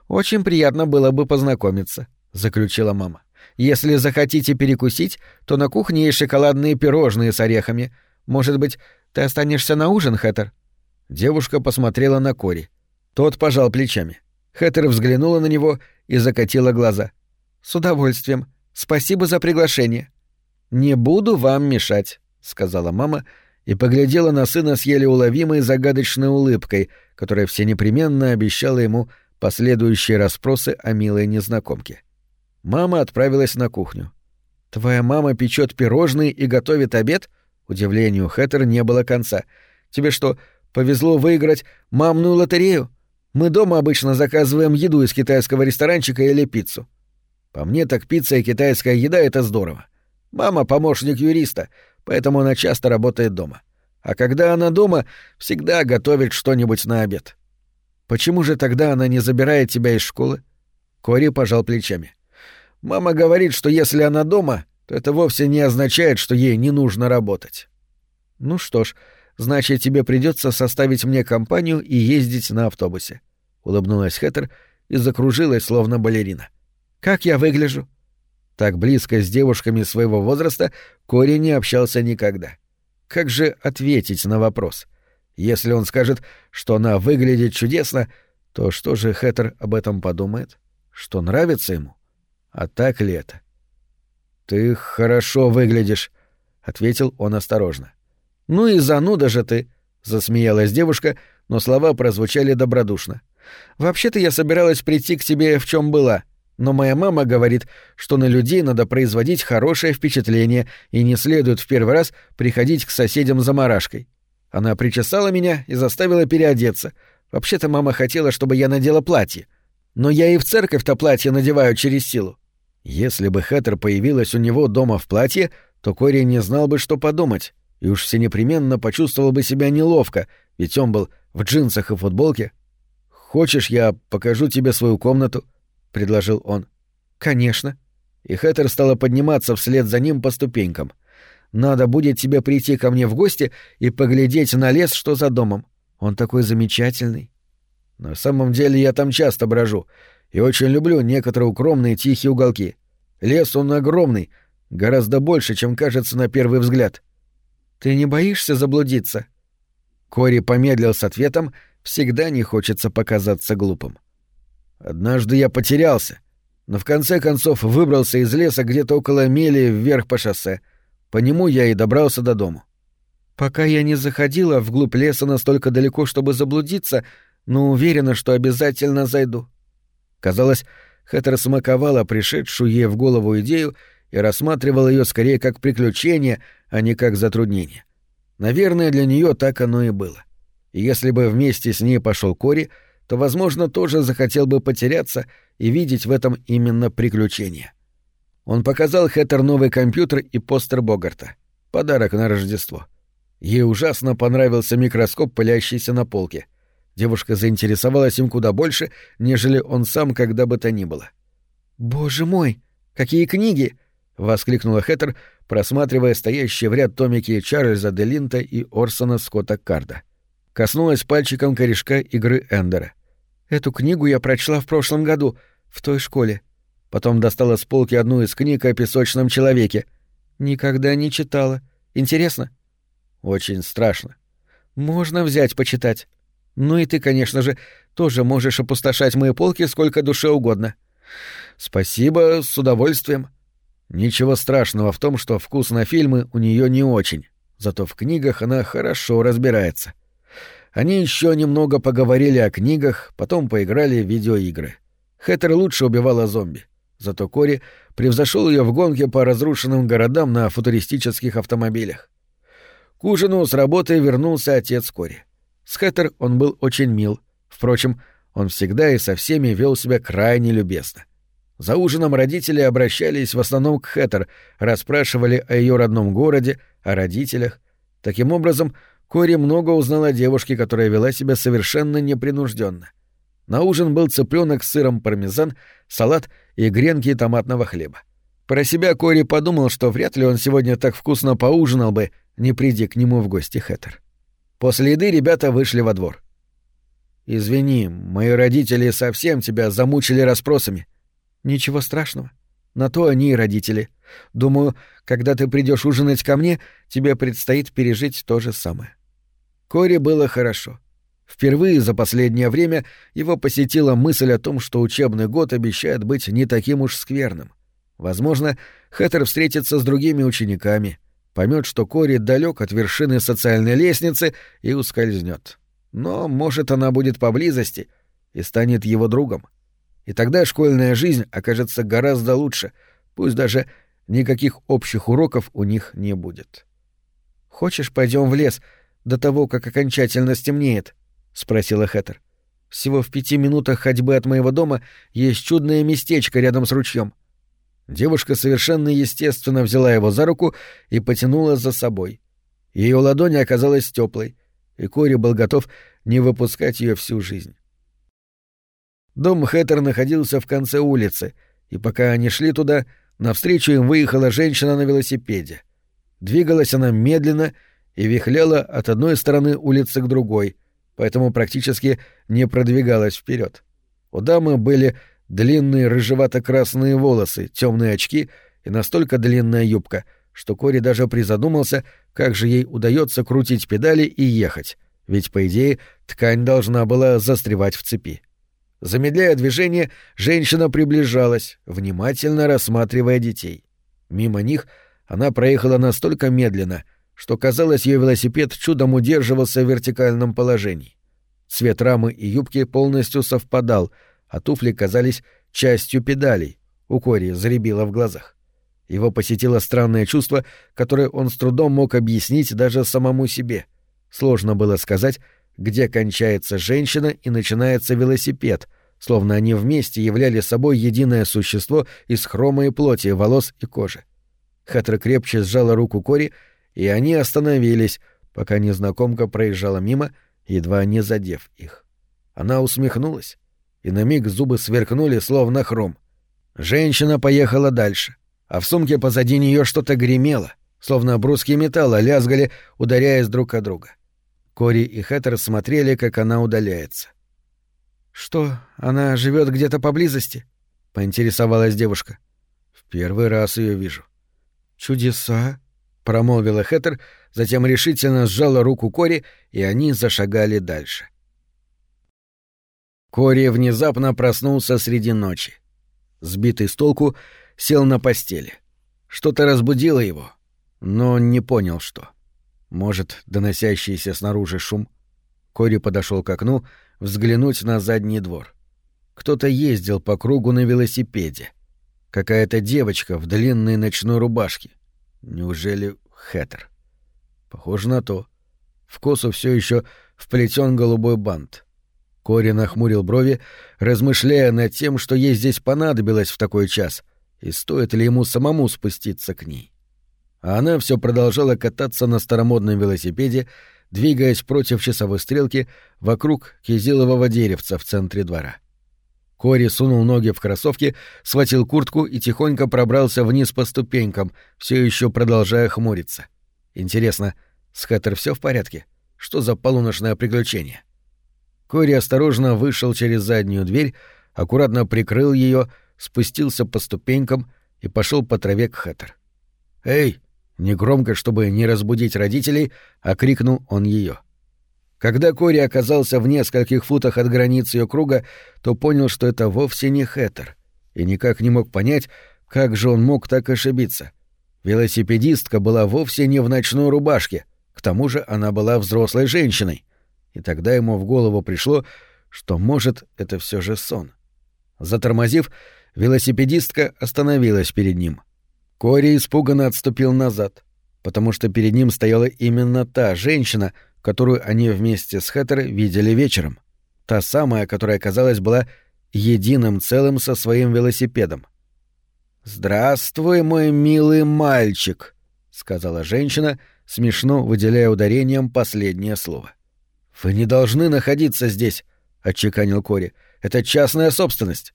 Очень приятно было бы познакомиться, заключила мама. Если захотите перекусить, то на кухне есть шоколадные пирожные с орехами. Может быть, ты останешься на ужин, Хэтер? Девушка посмотрела на Кори. Тот пожал плечами. Хэтер взглянула на него и закатила глаза. С удовольствием. Спасибо за приглашение. Не буду вам мешать, сказала мама и поглядела на сына с еле уловимой загадочной улыбкой, которая все непременно обещала ему последующие расспросы о милой незнакомке. Мама отправилась на кухню. «Твоя мама печет пирожные и готовит обед?» Удивлению Хэттер не было конца. «Тебе что, повезло выиграть мамную лотерею? Мы дома обычно заказываем еду из китайского ресторанчика или пиццу». По мне так пицца и китайская еда — это здорово. Мама — помощник юриста, поэтому она часто работает дома. А когда она дома, всегда готовит что-нибудь на обед. Почему же тогда она не забирает тебя из школы? Кори пожал плечами. Мама говорит, что если она дома, то это вовсе не означает, что ей не нужно работать. Ну что ж, значит, тебе придется составить мне компанию и ездить на автобусе. Улыбнулась Хэттер и закружилась, словно балерина. Как я выгляжу? Так близко с девушками своего возраста Кори не общался никогда. Как же ответить на вопрос? Если он скажет, что она выглядит чудесно, то что же Хэттер об этом подумает? Что нравится ему? А так ли это? «Ты хорошо выглядишь», — ответил он осторожно. «Ну и зануда же ты», — засмеялась девушка, но слова прозвучали добродушно. «Вообще-то я собиралась прийти к тебе в чем была, но моя мама говорит, что на людей надо производить хорошее впечатление и не следует в первый раз приходить к соседям за марашкой. Она причесала меня и заставила переодеться. Вообще-то мама хотела, чтобы я надела платье. Но я и в церковь-то платье надеваю через силу. Если бы Хэттер появилась у него дома в платье, то Кори не знал бы, что подумать, и уж все непременно почувствовал бы себя неловко, ведь он был в джинсах и футболке. «Хочешь, я покажу тебе свою комнату?» — предложил он. «Конечно». И Хэттер стала подниматься вслед за ним по ступенькам. «Надо будет тебе прийти ко мне в гости и поглядеть на лес, что за домом. Он такой замечательный». «На самом деле я там часто брожу, и очень люблю некоторые укромные тихие уголки. Лес он огромный, гораздо больше, чем кажется на первый взгляд. Ты не боишься заблудиться? Кори помедлил с ответом, всегда не хочется показаться глупым. Однажды я потерялся, но в конце концов выбрался из леса где-то около мили вверх по шоссе. По нему я и добрался до дому. Пока я не заходила вглубь леса настолько далеко, чтобы заблудиться, но уверена, что обязательно зайду. Казалось, Хэттер смаковала пришедшую ей в голову идею и рассматривала ее скорее как приключение, а не как затруднение. Наверное, для нее так оно и было. И если бы вместе с ней пошел Кори, то, возможно, тоже захотел бы потеряться и видеть в этом именно приключение. Он показал Хэттер новый компьютер и постер Богарта. Подарок на Рождество. Ей ужасно понравился микроскоп, пылящийся на полке — Девушка заинтересовалась им куда больше, нежели он сам когда бы то ни было. «Боже мой, какие книги!» — воскликнула Хэттер, просматривая стоящие в ряд томики Чарльза де Линта и Орсона Скотта Карда. Коснулась пальчиком корешка игры Эндера. «Эту книгу я прочла в прошлом году, в той школе. Потом достала с полки одну из книг о песочном человеке. Никогда не читала. Интересно?» «Очень страшно». «Можно взять почитать». Ну и ты, конечно же, тоже можешь опустошать мои полки сколько душе угодно. Спасибо, с удовольствием. Ничего страшного в том, что вкус на фильмы у нее не очень, зато в книгах она хорошо разбирается. Они еще немного поговорили о книгах, потом поиграли в видеоигры. Хэттер лучше убивала зомби, зато Кори превзошел ее в гонке по разрушенным городам на футуристических автомобилях. К ужину с работы вернулся отец Кори. С Хэттер он был очень мил. Впрочем, он всегда и со всеми вел себя крайне любезно. За ужином родители обращались в основном к Хэттер, расспрашивали о ее родном городе, о родителях. Таким образом, Кори много узнал о девушке, которая вела себя совершенно непринужденно. На ужин был цыпленок с сыром пармезан, салат и гренки томатного хлеба. Про себя Кори подумал, что вряд ли он сегодня так вкусно поужинал бы, не приди к нему в гости Хэттер. После еды ребята вышли во двор. «Извини, мои родители совсем тебя замучили расспросами». «Ничего страшного. На то они и родители. Думаю, когда ты придешь ужинать ко мне, тебе предстоит пережить то же самое». Кори было хорошо. Впервые за последнее время его посетила мысль о том, что учебный год обещает быть не таким уж скверным. Возможно, Хэттер встретится с другими учениками, поймет, что Кори далек от вершины социальной лестницы и ускользнет. Но, может, она будет поблизости и станет его другом. И тогда школьная жизнь окажется гораздо лучше, пусть даже никаких общих уроков у них не будет. «Хочешь, пойдем в лес до того, как окончательно стемнеет?» — спросила Хэттер. «Всего в пяти минутах ходьбы от моего дома есть чудное местечко рядом с ручьем. Девушка совершенно естественно взяла его за руку и потянула за собой. Ее ладонь оказалась теплой, и Кори был готов не выпускать ее всю жизнь. Дом Хэттер находился в конце улицы, и пока они шли туда, навстречу им выехала женщина на велосипеде. Двигалась она медленно и вихляла от одной стороны улицы к другой, поэтому практически не продвигалась вперед. У дамы были длинные рыжевато-красные волосы, темные очки и настолько длинная юбка, что Кори даже призадумался, как же ей удается крутить педали и ехать, ведь, по идее, ткань должна была застревать в цепи. Замедляя движение, женщина приближалась, внимательно рассматривая детей. Мимо них она проехала настолько медленно, что, казалось, ее велосипед чудом удерживался в вертикальном положении. Цвет рамы и юбки полностью совпадал, а туфли казались частью педалей. У Кори заребило в глазах. Его посетило странное чувство, которое он с трудом мог объяснить даже самому себе. Сложно было сказать, где кончается женщина и начинается велосипед, словно они вместе являли собой единое существо из хрома и плоти, волос и кожи. Хэтра крепче сжала руку Кори, и они остановились, пока незнакомка проезжала мимо, едва не задев их. Она усмехнулась, и на миг зубы сверкнули, словно хром. Женщина поехала дальше, а в сумке позади нее что-то гремело, словно бруски металла лязгали, ударяясь друг о друга. Кори и Хэттер смотрели, как она удаляется. «Что, она живет где-то поблизости?» — поинтересовалась девушка. «В первый раз ее вижу». «Чудеса», — промолвила Хэттер, затем решительно сжала руку Кори, и они зашагали дальше. Кори внезапно проснулся среди ночи. Сбитый с толку, сел на постели. Что-то разбудило его, но он не понял, что. — может, доносящийся снаружи шум? Кори подошел к окну взглянуть на задний двор. Кто-то ездил по кругу на велосипеде. Какая-то девочка в длинной ночной рубашке. Неужели Хэттер? Похоже на то. В косу все еще вплетен голубой бант. Кори нахмурил брови, размышляя над тем, что ей здесь понадобилось в такой час, и стоит ли ему самому спуститься к ней а она все продолжала кататься на старомодном велосипеде, двигаясь против часовой стрелки вокруг кизилового деревца в центре двора. Кори сунул ноги в кроссовки, схватил куртку и тихонько пробрался вниз по ступенькам, все еще продолжая хмуриться. Интересно, с все в порядке? Что за полуночное приключение? Кори осторожно вышел через заднюю дверь, аккуратно прикрыл ее, спустился по ступенькам и пошел по траве к Хэттер. «Эй!» Негромко, чтобы не разбудить родителей, окрикнул он ее. Когда Кори оказался в нескольких футах от границы ее круга, то понял, что это вовсе не Хэттер, и никак не мог понять, как же он мог так ошибиться. Велосипедистка была вовсе не в ночной рубашке, к тому же она была взрослой женщиной. И тогда ему в голову пришло, что, может, это все же сон. Затормозив, велосипедистка остановилась перед ним — Кори испуганно отступил назад, потому что перед ним стояла именно та женщина, которую они вместе с Хэттер видели вечером. Та самая, которая, казалось, была единым целым со своим велосипедом. «Здравствуй, мой милый мальчик», — сказала женщина, смешно выделяя ударением последнее слово. «Вы не должны находиться здесь», — отчеканил Кори. «Это частная собственность».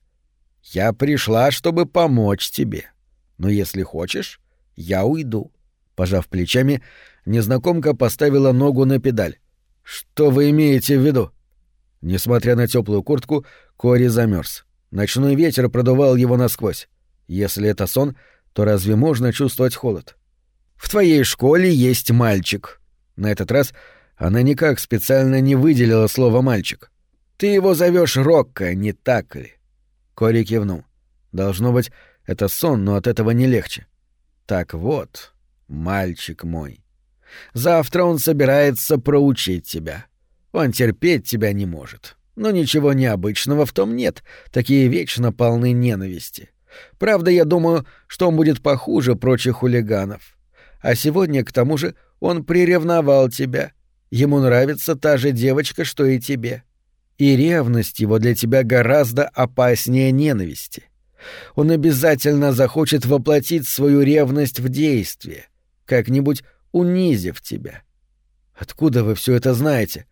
«Я пришла, чтобы помочь тебе. Но если хочешь, я уйду». Пожав плечами, незнакомка поставила ногу на педаль. «Что вы имеете в виду?» Несмотря на теплую куртку, Кори замерз. Ночной ветер продувал его насквозь. Если это сон, то разве можно чувствовать холод? «В твоей школе есть мальчик». На этот раз она никак специально не выделила слово «мальчик». «Ты его зовешь Рокко, не так ли?» Кори кивнул. «Должно быть, это сон, но от этого не легче». «Так вот, мальчик мой, завтра он собирается проучить тебя. Он терпеть тебя не может. Но ничего необычного в том нет, такие вечно полны ненависти. Правда, я думаю, что он будет похуже прочих хулиганов. А сегодня, к тому же, он приревновал тебя. Ему нравится та же девочка, что и тебе. И ревность его для тебя гораздо опаснее ненависти. Он обязательно захочет воплотить свою ревность в действие, как-нибудь унизив тебя. Откуда вы все это знаете?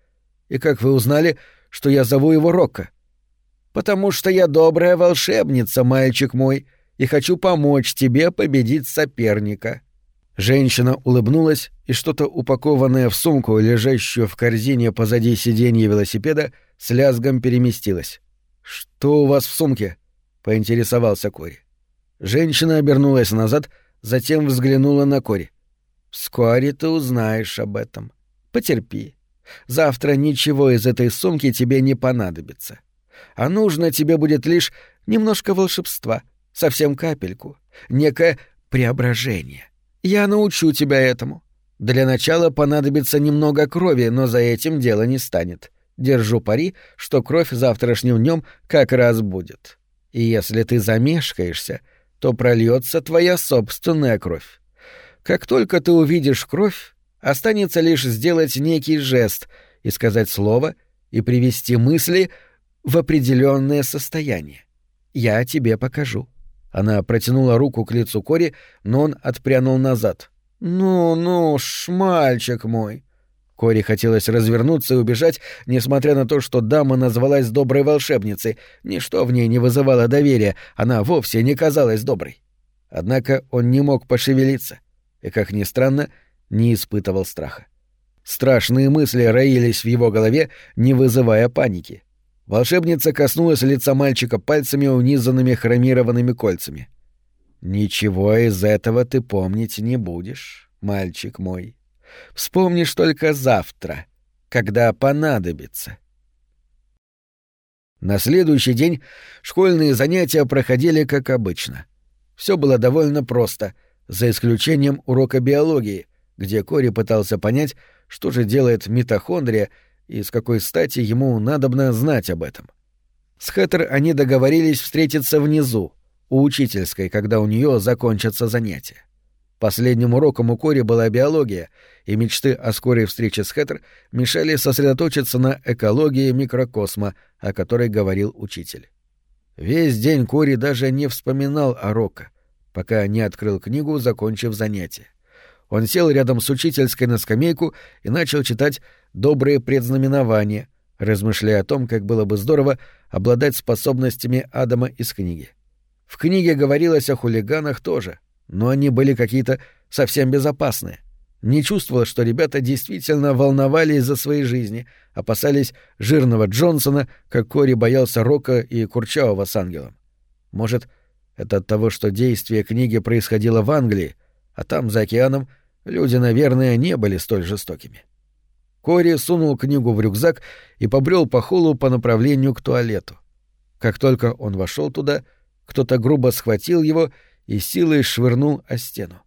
И как вы узнали, что я зову его Рокко? Потому что я добрая волшебница, мальчик мой, и хочу помочь тебе победить соперника. Женщина улыбнулась, и что-то упакованное в сумку, лежащую в корзине позади сиденья велосипеда, с лязгом переместилось. «Что у вас в сумке?» — поинтересовался Кори. Женщина обернулась назад, затем взглянула на Кори. «Вскоре ты узнаешь об этом. Потерпи. Завтра ничего из этой сумки тебе не понадобится. А нужно тебе будет лишь немножко волшебства, совсем капельку, некое преображение. Я научу тебя этому. Для начала понадобится немного крови, но за этим дело не станет. Держу пари, что кровь завтрашним днем как раз будет. И если ты замешкаешься, то прольется твоя собственная кровь. Как только ты увидишь кровь, Останется лишь сделать некий жест и сказать слово и привести мысли в определенное состояние. Я тебе покажу. Она протянула руку к лицу Кори, но он отпрянул назад. «Ну, ну, ж, мальчик мой!» Кори хотелось развернуться и убежать, несмотря на то, что дама назвалась доброй волшебницей. Ничто в ней не вызывало доверия, она вовсе не казалась доброй. Однако он не мог пошевелиться, и, как ни странно, не испытывал страха. Страшные мысли роились в его голове, не вызывая паники. Волшебница коснулась лица мальчика пальцами, унизанными хромированными кольцами. «Ничего из этого ты помнить не будешь, мальчик мой. Вспомнишь только завтра, когда понадобится». На следующий день школьные занятия проходили как обычно. Все было довольно просто, за исключением урока биологии, где Кори пытался понять, что же делает митохондрия и с какой стати ему надобно знать об этом. С Хэттер они договорились встретиться внизу, у учительской, когда у нее закончатся занятия. Последним уроком у Кори была биология, и мечты о скорой встрече с Хэттер мешали сосредоточиться на экологии микрокосма, о которой говорил учитель. Весь день Кори даже не вспоминал о Рока, пока не открыл книгу, закончив занятие. Он сел рядом с учительской на скамейку и начал читать «Добрые предзнаменования», размышляя о том, как было бы здорово обладать способностями Адама из книги. В книге говорилось о хулиганах тоже, но они были какие-то совсем безопасные. Не чувствовал, что ребята действительно волновались за свои жизни, опасались жирного Джонсона, как Кори боялся Рока и Курчавого с ангелом. Может, это от того, что действие книги происходило в Англии, а там, за океаном, люди, наверное, не были столь жестокими. Кори сунул книгу в рюкзак и побрел по холлу по направлению к туалету. Как только он вошел туда, кто-то грубо схватил его и силой швырнул о стену.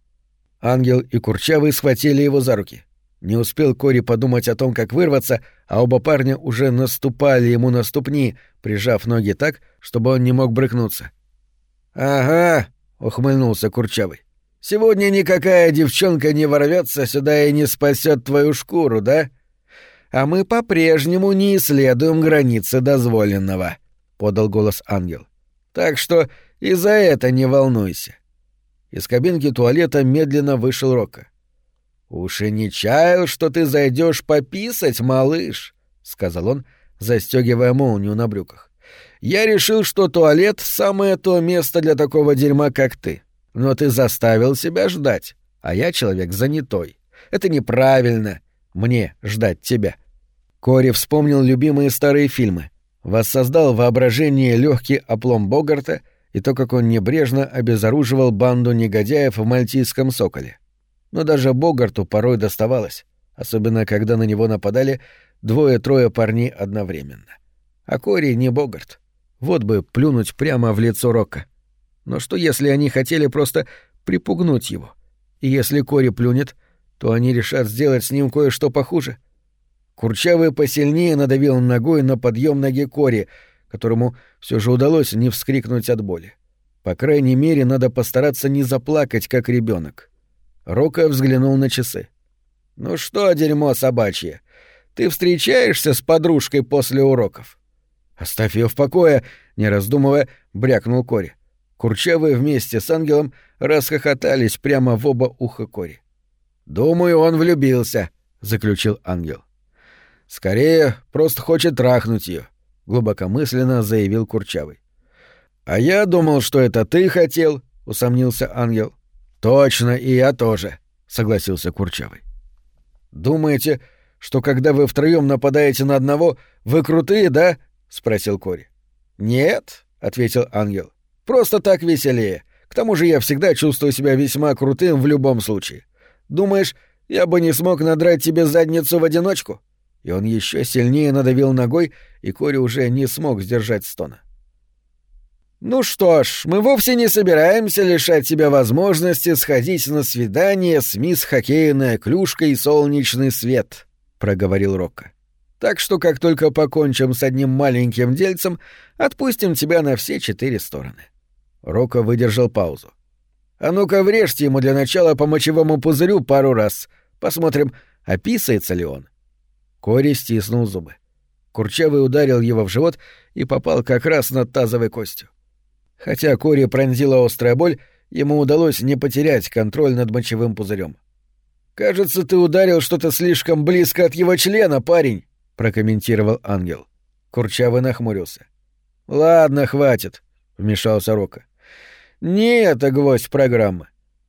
Ангел и Курчавый схватили его за руки. Не успел Кори подумать о том, как вырваться, а оба парня уже наступали ему на ступни, прижав ноги так, чтобы он не мог брыкнуться. «Ага», — ухмыльнулся Курчавый. Сегодня никакая девчонка не ворвется сюда и не спасет твою шкуру, да? А мы по-прежнему не исследуем границы дозволенного, подал голос ангел. Так что и за это не волнуйся. Из кабинки туалета медленно вышел Рока. «Уж и не чаял, что ты зайдешь пописать, малыш», — сказал он, застегивая молнию на брюках. «Я решил, что туалет — самое то место для такого дерьма, как ты. Но ты заставил себя ждать, а я человек занятой. Это неправильно. Мне ждать тебя». Кори вспомнил любимые старые фильмы, воссоздал воображение легкий оплом Богарта и то, как он небрежно обезоруживал банду негодяев в мальтийском соколе. Но даже Богарту порой доставалось, особенно когда на него нападали двое-трое парней одновременно. А Кори не Богарт. Вот бы плюнуть прямо в лицо Рока. Но что если они хотели просто припугнуть его? И если Кори плюнет, то они решат сделать с ним кое-что похуже. Курчавый посильнее надавил ногой на подъем ноги Кори, которому все же удалось не вскрикнуть от боли. По крайней мере, надо постараться не заплакать, как ребенок. Рока взглянул на часы. «Ну что, дерьмо собачье, ты встречаешься с подружкой после уроков?» «Оставь ее в покое», — не раздумывая, брякнул Кори. Курчавые вместе с ангелом расхохотались прямо в оба уха Кори. «Думаю, он влюбился», — заключил ангел. «Скорее, просто хочет трахнуть ее», — глубокомысленно заявил Курчавый. «А я думал, что это ты хотел», — усомнился ангел. Точно, и я тоже, согласился Курчавый. Думаете, что когда вы втроем нападаете на одного, вы крутые, да? Спросил Кори. Нет, ответил ангел. Просто так веселее. К тому же я всегда чувствую себя весьма крутым в любом случае. Думаешь, я бы не смог надрать тебе задницу в одиночку? И он еще сильнее надавил ногой, и Кори уже не смог сдержать стона. «Ну что ж, мы вовсе не собираемся лишать тебя возможности сходить на свидание с мисс Хоккейная клюшка и солнечный свет», — проговорил Рокко. «Так что как только покончим с одним маленьким дельцем, отпустим тебя на все четыре стороны». Рокко выдержал паузу. «А ну-ка врежьте ему для начала по мочевому пузырю пару раз. Посмотрим, описается ли он». Кори стиснул зубы. Курчавый ударил его в живот и попал как раз над тазовой костью. Хотя Кори пронзила острая боль, ему удалось не потерять контроль над мочевым пузырем. «Кажется, ты ударил что-то слишком близко от его члена, парень», — прокомментировал ангел. Курчавый нахмурился. «Ладно, хватит», — вмешался Рока. «Не это гвоздь программы.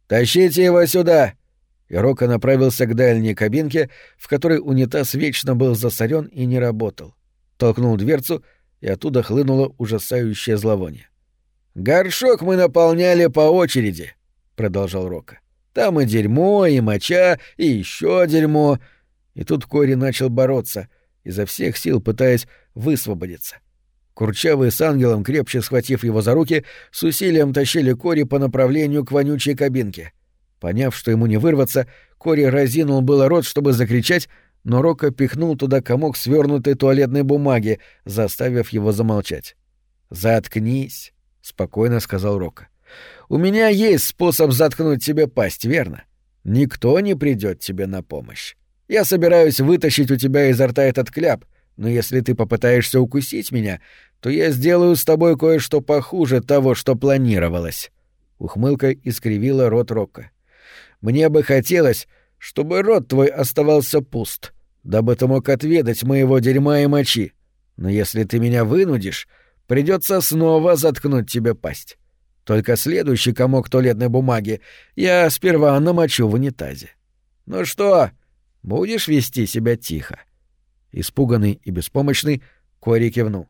Тащите его сюда!» И Рока направился к дальней кабинке, в которой унитаз вечно был засорен и не работал. Толкнул дверцу, и оттуда хлынуло ужасающее зловоние. «Горшок мы наполняли по очереди», — продолжал Рока. «Там и дерьмо, и моча, и еще дерьмо». И тут Кори начал бороться, изо всех сил пытаясь высвободиться. Курчавый с ангелом, крепче схватив его за руки, с усилием тащили Кори по направлению к вонючей кабинке. Поняв, что ему не вырваться, Кори разинул было рот, чтобы закричать, но Рока пихнул туда комок свернутой туалетной бумаги, заставив его замолчать. «Заткнись!» спокойно сказал Рока. У меня есть способ заткнуть тебе пасть, верно? Никто не придет тебе на помощь. Я собираюсь вытащить у тебя изо рта этот кляп, но если ты попытаешься укусить меня, то я сделаю с тобой кое-что похуже того, что планировалось. Ухмылка искривила рот Рока. Мне бы хотелось, чтобы рот твой оставался пуст, дабы ты мог отведать моего дерьма и мочи. Но если ты меня вынудишь, Придется снова заткнуть тебе пасть. Только следующий комок туалетной бумаги я сперва намочу в унитазе. Ну что, будешь вести себя тихо? Испуганный и беспомощный, Кори кивнул.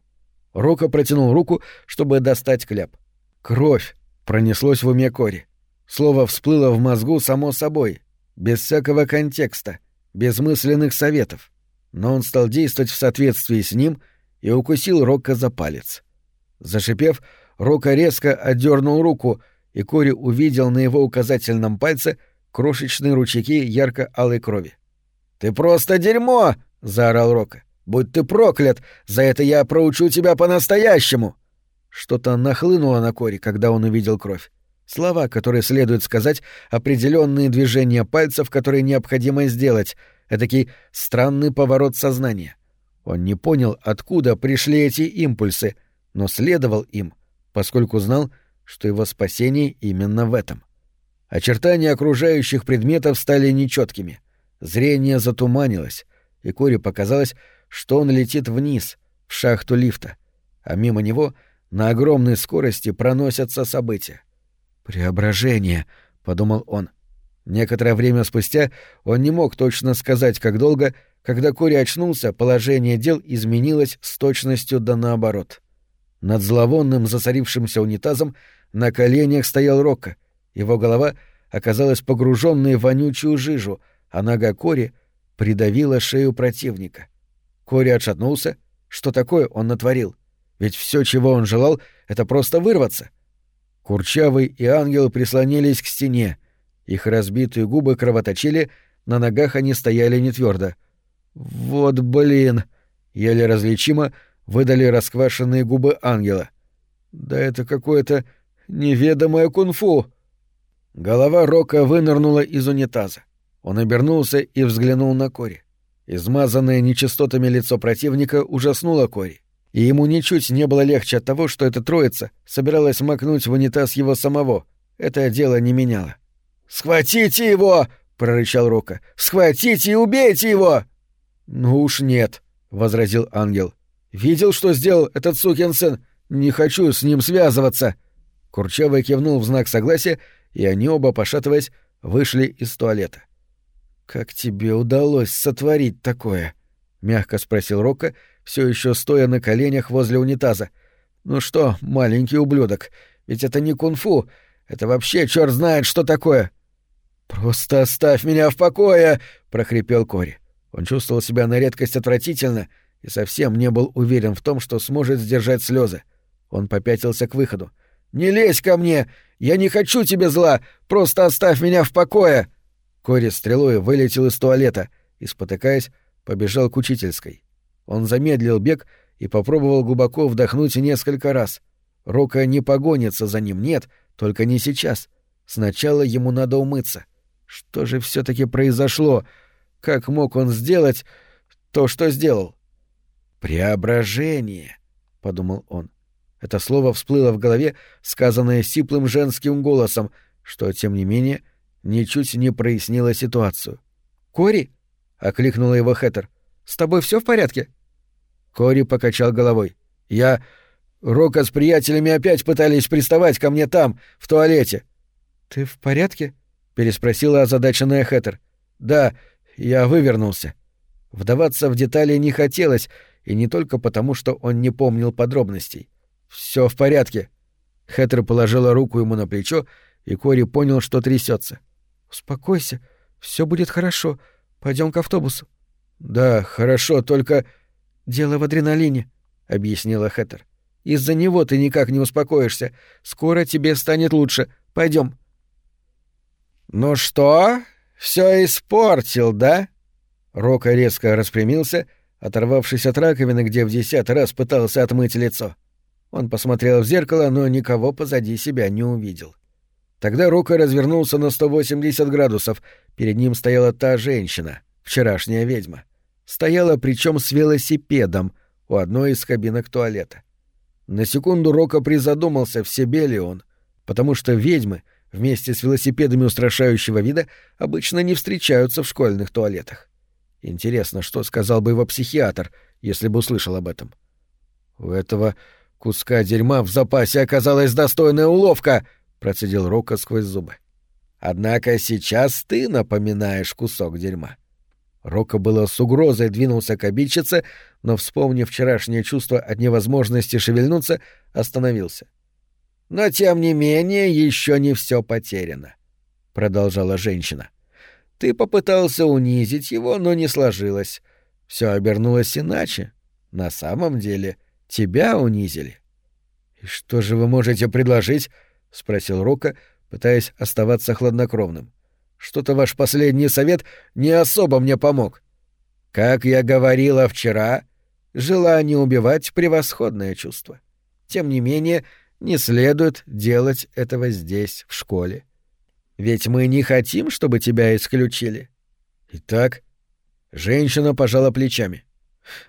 Рока протянул руку, чтобы достать кляп. Кровь пронеслось в уме Кори. Слово всплыло в мозгу само собой, без всякого контекста, без мысленных советов. Но он стал действовать в соответствии с ним и укусил Рока за палец. Зашипев, Рока резко отдернул руку, и Кори увидел на его указательном пальце крошечные ручейки ярко-алой крови. «Ты просто дерьмо!» — заорал Рока. «Будь ты проклят! За это я проучу тебя по-настоящему!» Что-то нахлынуло на Кори, когда он увидел кровь. Слова, которые следует сказать, определенные движения пальцев, которые необходимо сделать, этакий странный поворот сознания. Он не понял, откуда пришли эти импульсы — но следовал им, поскольку знал, что его спасение именно в этом. Очертания окружающих предметов стали нечеткими. Зрение затуманилось, и Кори показалось, что он летит вниз, в шахту лифта, а мимо него на огромной скорости проносятся события. «Преображение», — подумал он. Некоторое время спустя он не мог точно сказать, как долго, когда Кори очнулся, положение дел изменилось с точностью да наоборот. Над зловонным засорившимся унитазом на коленях стоял Рокко. Его голова оказалась погруженной в вонючую жижу, а нога Кори придавила шею противника. Кори отшатнулся. Что такое он натворил? Ведь все, чего он желал, — это просто вырваться. Курчавый и ангел прислонились к стене. Их разбитые губы кровоточили, на ногах они стояли не твердо. «Вот блин!» — еле различимо выдали расквашенные губы ангела. «Да это какое-то неведомое кунг-фу!» Голова Рока вынырнула из унитаза. Он обернулся и взглянул на Кори. Измазанное нечистотами лицо противника ужаснуло Кори, и ему ничуть не было легче от того, что эта троица собиралась макнуть в унитаз его самого. Это дело не меняло. «Схватите его!» — прорычал Рока. «Схватите и убейте его!» «Ну уж нет», — возразил ангел. «Видел, что сделал этот сукин сын? Не хочу с ним связываться!» Курчавый кивнул в знак согласия, и они оба, пошатываясь, вышли из туалета. «Как тебе удалось сотворить такое?» — мягко спросил Рокко, все еще стоя на коленях возле унитаза. «Ну что, маленький ублюдок, ведь это не кунг-фу, это вообще черт знает, что такое!» «Просто оставь меня в покое!» — прохрипел Кори. Он чувствовал себя на редкость отвратительно и совсем не был уверен в том, что сможет сдержать слезы. Он попятился к выходу. «Не лезь ко мне! Я не хочу тебе зла! Просто оставь меня в покое!» Кори стрелой вылетел из туалета и, спотыкаясь, побежал к учительской. Он замедлил бег и попробовал глубоко вдохнуть несколько раз. Рока не погонится за ним, нет, только не сейчас. Сначала ему надо умыться. Что же все таки произошло? Как мог он сделать то, что сделал? «Преображение», — подумал он. Это слово всплыло в голове, сказанное сиплым женским голосом, что, тем не менее, — ничуть не прояснила ситуацию. «Кори?» — окликнула его Хэттер. «С тобой все в порядке?» Кори покачал головой. «Я... Рока с приятелями опять пытались приставать ко мне там, в туалете». «Ты в порядке?» — переспросила озадаченная Хэттер. «Да, я вывернулся». Вдаваться в детали не хотелось, и не только потому, что он не помнил подробностей. Все в порядке». Хэттер положила руку ему на плечо, и Кори понял, что трясется. Успокойся, все будет хорошо. Пойдем к автобусу. Да, хорошо, только дело в адреналине, объяснила Хэттер. Из-за него ты никак не успокоишься. Скоро тебе станет лучше. Пойдем. Ну что, все испортил, да? Рока резко распрямился, оторвавшись от раковины, где в десятый раз пытался отмыть лицо. Он посмотрел в зеркало, но никого позади себя не увидел. Тогда Рока развернулся на 180 градусов. Перед ним стояла та женщина, вчерашняя ведьма. Стояла причем с велосипедом у одной из кабинок туалета. На секунду Рока призадумался, в себе ли он, потому что ведьмы вместе с велосипедами устрашающего вида обычно не встречаются в школьных туалетах. Интересно, что сказал бы его психиатр, если бы услышал об этом. У этого куска дерьма в запасе оказалась достойная уловка —— процедил Рока сквозь зубы. «Однако сейчас ты напоминаешь кусок дерьма». Рока было с угрозой двинулся к обидчице, но, вспомнив вчерашнее чувство от невозможности шевельнуться, остановился. «Но, тем не менее, еще не все потеряно», — продолжала женщина. «Ты попытался унизить его, но не сложилось. Все обернулось иначе. На самом деле, тебя унизили». «И что же вы можете предложить?» — спросил Рока, пытаясь оставаться хладнокровным. «Что-то ваш последний совет не особо мне помог. Как я говорила вчера, желание убивать — превосходное чувство. Тем не менее, не следует делать этого здесь, в школе. Ведь мы не хотим, чтобы тебя исключили. Итак, женщина пожала плечами.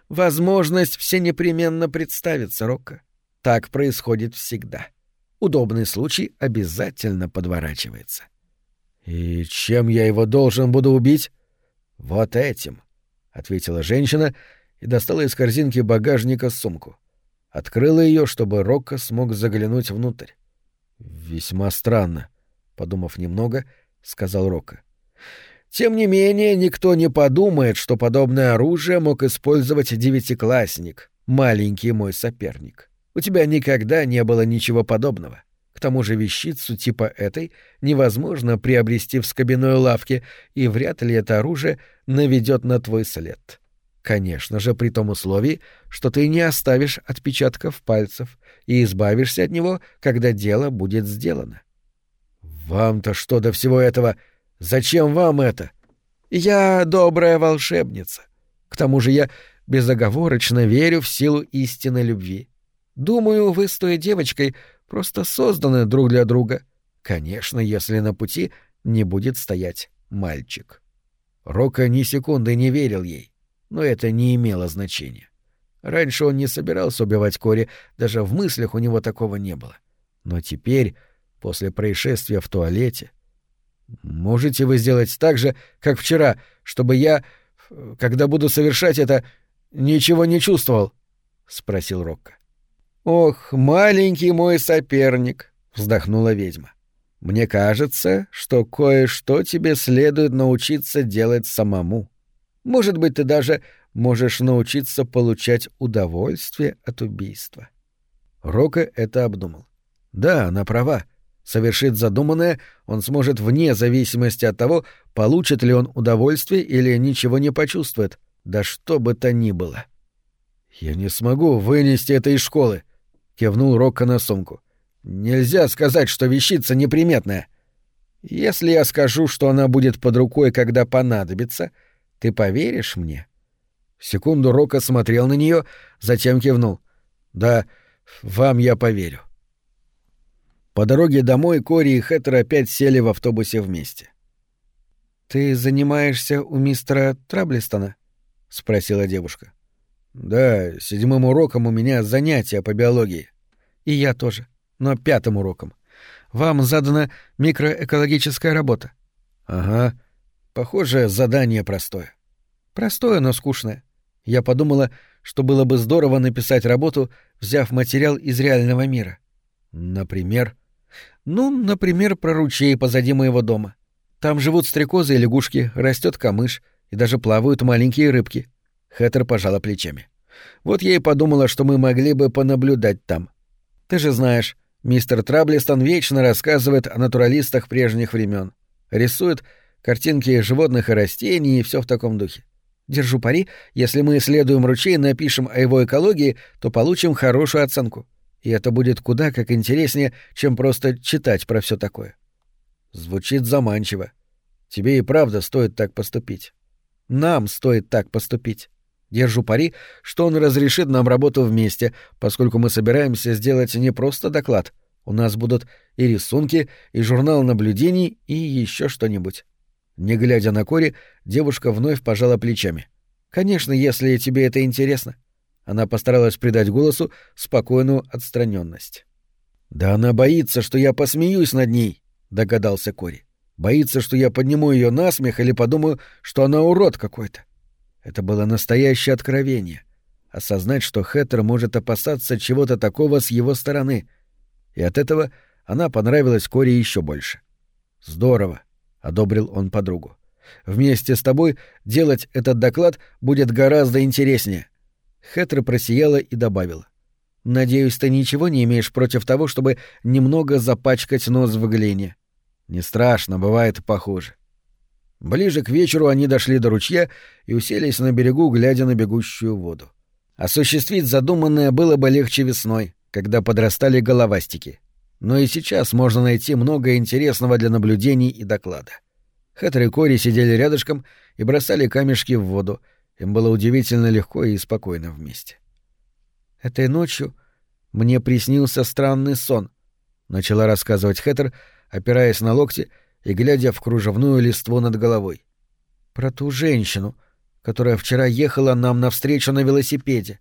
Возможность все непременно представится, Рокко. Так происходит всегда. — удобный случай обязательно подворачивается. «И чем я его должен буду убить?» «Вот этим», — ответила женщина и достала из корзинки багажника сумку. Открыла ее, чтобы Рокко смог заглянуть внутрь. «Весьма странно», — подумав немного, сказал Рокко. «Тем не менее, никто не подумает, что подобное оружие мог использовать девятиклассник, маленький мой соперник. У тебя никогда не было ничего подобного. К тому же вещицу типа этой невозможно приобрести в скобяной лавке, и вряд ли это оружие наведет на твой след. Конечно же, при том условии, что ты не оставишь отпечатков пальцев и избавишься от него, когда дело будет сделано. Вам-то что до всего этого? Зачем вам это? Я добрая волшебница. К тому же я безоговорочно верю в силу истинной любви. Думаю, вы с той девочкой просто созданы друг для друга. Конечно, если на пути не будет стоять мальчик. Рока ни секунды не верил ей, но это не имело значения. Раньше он не собирался убивать Кори, даже в мыслях у него такого не было. Но теперь, после происшествия в туалете... Можете вы сделать так же, как вчера, чтобы я, когда буду совершать это, ничего не чувствовал? — спросил Рокко. «Ох, маленький мой соперник!» — вздохнула ведьма. «Мне кажется, что кое-что тебе следует научиться делать самому. Может быть, ты даже можешь научиться получать удовольствие от убийства». Рока это обдумал. Да, она права. Совершит задуманное, он сможет вне зависимости от того, получит ли он удовольствие или ничего не почувствует, да что бы то ни было. «Я не смогу вынести это из школы», кивнул Рокко на сумку. Нельзя сказать, что вещица неприметная. Если я скажу, что она будет под рукой, когда понадобится, ты поверишь мне? Секунду Рокко смотрел на нее, затем кивнул. Да, вам я поверю. По дороге домой Кори и Хэттер опять сели в автобусе вместе. «Ты занимаешься у мистера Траблистона?» — спросила девушка. Да, седьмым уроком у меня занятия по биологии. И я тоже, но пятым уроком. Вам задана микроэкологическая работа. Ага. Похоже, задание простое. Простое, но скучное. Я подумала, что было бы здорово написать работу, взяв материал из реального мира. Например? Ну, например, про ручей позади моего дома. Там живут стрекозы и лягушки, растет камыш, и даже плавают маленькие рыбки. Хэттер пожала плечами. Вот я и подумала, что мы могли бы понаблюдать там. Ты же знаешь, мистер Траблистон вечно рассказывает о натуралистах прежних времен. Рисует картинки животных и растений и все в таком духе. Держу пари, если мы исследуем ручей и напишем о его экологии, то получим хорошую оценку. И это будет куда как интереснее, чем просто читать про все такое. Звучит заманчиво. Тебе и правда стоит так поступить. Нам стоит так поступить. Держу пари, что он разрешит нам работу вместе, поскольку мы собираемся сделать не просто доклад. У нас будут и рисунки, и журнал наблюдений, и еще что-нибудь. Не глядя на Кори, девушка вновь пожала плечами. Конечно, если тебе это интересно. Она постаралась придать голосу спокойную отстраненность. Да она боится, что я посмеюсь над ней, догадался Кори. Боится, что я подниму ее на смех или подумаю, что она урод какой-то. Это было настоящее откровение. Осознать, что Хэттер может опасаться чего-то такого с его стороны. И от этого она понравилась Кори еще больше. «Здорово», — одобрил он подругу. «Вместе с тобой делать этот доклад будет гораздо интереснее». Хэттер просияла и добавила. «Надеюсь, ты ничего не имеешь против того, чтобы немного запачкать нос в глине?» «Не страшно, бывает похуже. Ближе к вечеру они дошли до ручья и уселись на берегу, глядя на бегущую воду. Осуществить задуманное было бы легче весной, когда подрастали головастики. Но и сейчас можно найти много интересного для наблюдений и доклада. Хэттер и Кори сидели рядышком и бросали камешки в воду. Им было удивительно легко и спокойно вместе. «Этой ночью мне приснился странный сон», — начала рассказывать Хэттер, опираясь на локти и глядя в кружевную листву над головой. «Про ту женщину, которая вчера ехала нам навстречу на велосипеде.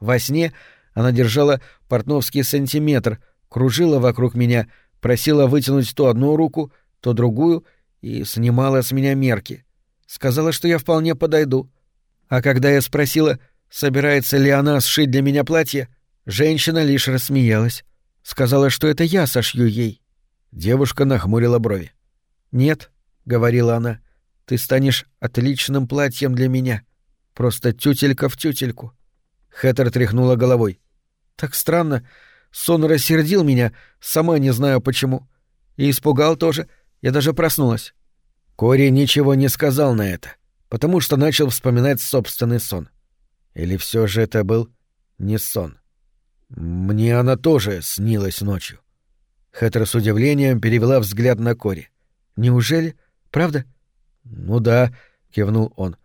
Во сне она держала портновский сантиметр, кружила вокруг меня, просила вытянуть то одну руку, то другую и снимала с меня мерки. Сказала, что я вполне подойду. А когда я спросила, собирается ли она сшить для меня платье, женщина лишь рассмеялась. Сказала, что это я сошью ей. Девушка нахмурила брови. «Нет», — говорила она, — «ты станешь отличным платьем для меня. Просто тютелька в тютельку». Хэттер тряхнула головой. «Так странно. Сон рассердил меня, сама не знаю почему. И испугал тоже. Я даже проснулась». Кори ничего не сказал на это, потому что начал вспоминать собственный сон. Или все же это был не сон? Мне она тоже снилась ночью. Хэттер с удивлением перевела взгляд на Кори. «Неужели? Правда?» «Ну да», — кивнул он.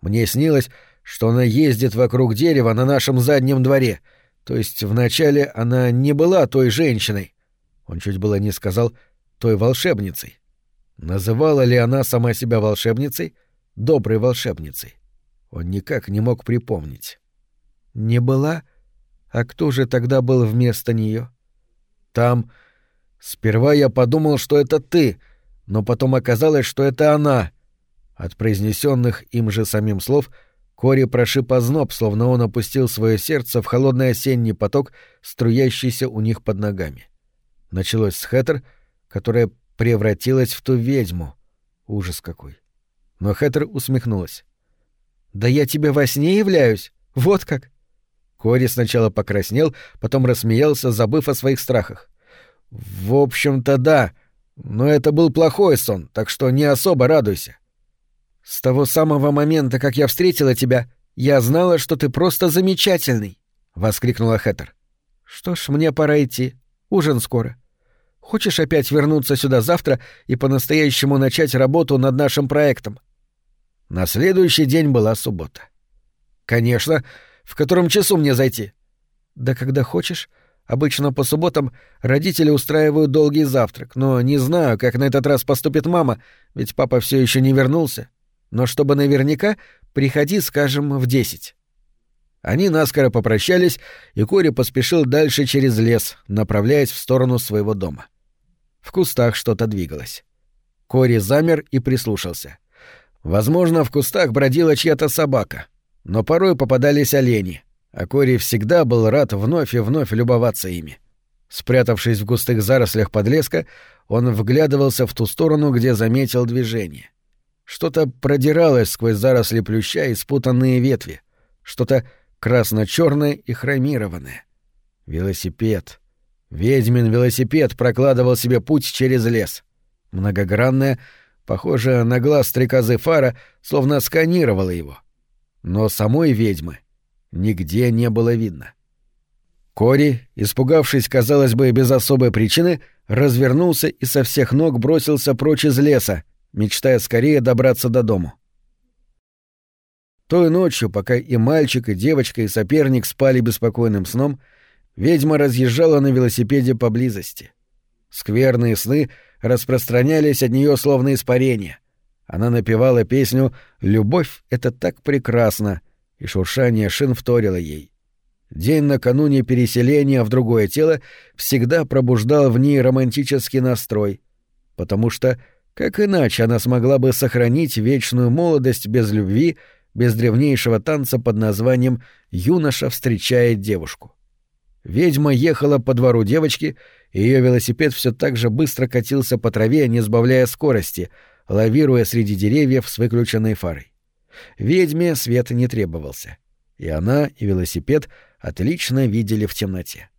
«Мне снилось, что она ездит вокруг дерева на нашем заднем дворе. То есть вначале она не была той женщиной. Он чуть было не сказал «той волшебницей». Называла ли она сама себя волшебницей, доброй волшебницей? Он никак не мог припомнить. «Не была? А кто же тогда был вместо нее? «Там...» Сперва я подумал, что это ты, но потом оказалось, что это она. От произнесенных им же самим слов Кори прошиб озноб, словно он опустил свое сердце в холодный осенний поток, струящийся у них под ногами. Началось с Хэттер, которая превратилась в ту ведьму. Ужас какой. Но Хэттер усмехнулась. «Да я тебе во сне являюсь? Вот как!» Кори сначала покраснел, потом рассмеялся, забыв о своих страхах. «В общем-то, да. Но это был плохой сон, так что не особо радуйся». «С того самого момента, как я встретила тебя, я знала, что ты просто замечательный», — воскликнула Хэттер. «Что ж, мне пора идти. Ужин скоро. Хочешь опять вернуться сюда завтра и по-настоящему начать работу над нашим проектом?» На следующий день была суббота. «Конечно. В котором часу мне зайти?» «Да когда хочешь. Обычно по субботам родители устраивают долгий завтрак, но не знаю, как на этот раз поступит мама, ведь папа все еще не вернулся. Но чтобы наверняка, приходи, скажем, в десять». Они наскоро попрощались, и Кори поспешил дальше через лес, направляясь в сторону своего дома. В кустах что-то двигалось. Кори замер и прислушался. Возможно, в кустах бродила чья-то собака, но порой попадались олени — а Кори всегда был рад вновь и вновь любоваться ими. Спрятавшись в густых зарослях подлеска, он вглядывался в ту сторону, где заметил движение. Что-то продиралось сквозь заросли плюща и спутанные ветви, что-то красно-черное и хромированное. Велосипед. Ведьмин велосипед прокладывал себе путь через лес. Многогранная, похожая на глаз стрекозы фара, словно сканировала его. Но самой ведьмы нигде не было видно. Кори, испугавшись, казалось бы, без особой причины, развернулся и со всех ног бросился прочь из леса, мечтая скорее добраться до дому. Той ночью, пока и мальчик, и девочка, и соперник спали беспокойным сном, ведьма разъезжала на велосипеде поблизости. Скверные сны распространялись от нее словно испарения. Она напевала песню «Любовь — это так прекрасно», и шуршание шин вторило ей. День накануне переселения в другое тело всегда пробуждал в ней романтический настрой, потому что как иначе она смогла бы сохранить вечную молодость без любви, без древнейшего танца под названием «Юноша встречает девушку». Ведьма ехала по двору девочки, и ее велосипед все так же быстро катился по траве, не сбавляя скорости, лавируя среди деревьев с выключенной фарой. Ведьме свет не требовался. И она, и велосипед отлично видели в темноте.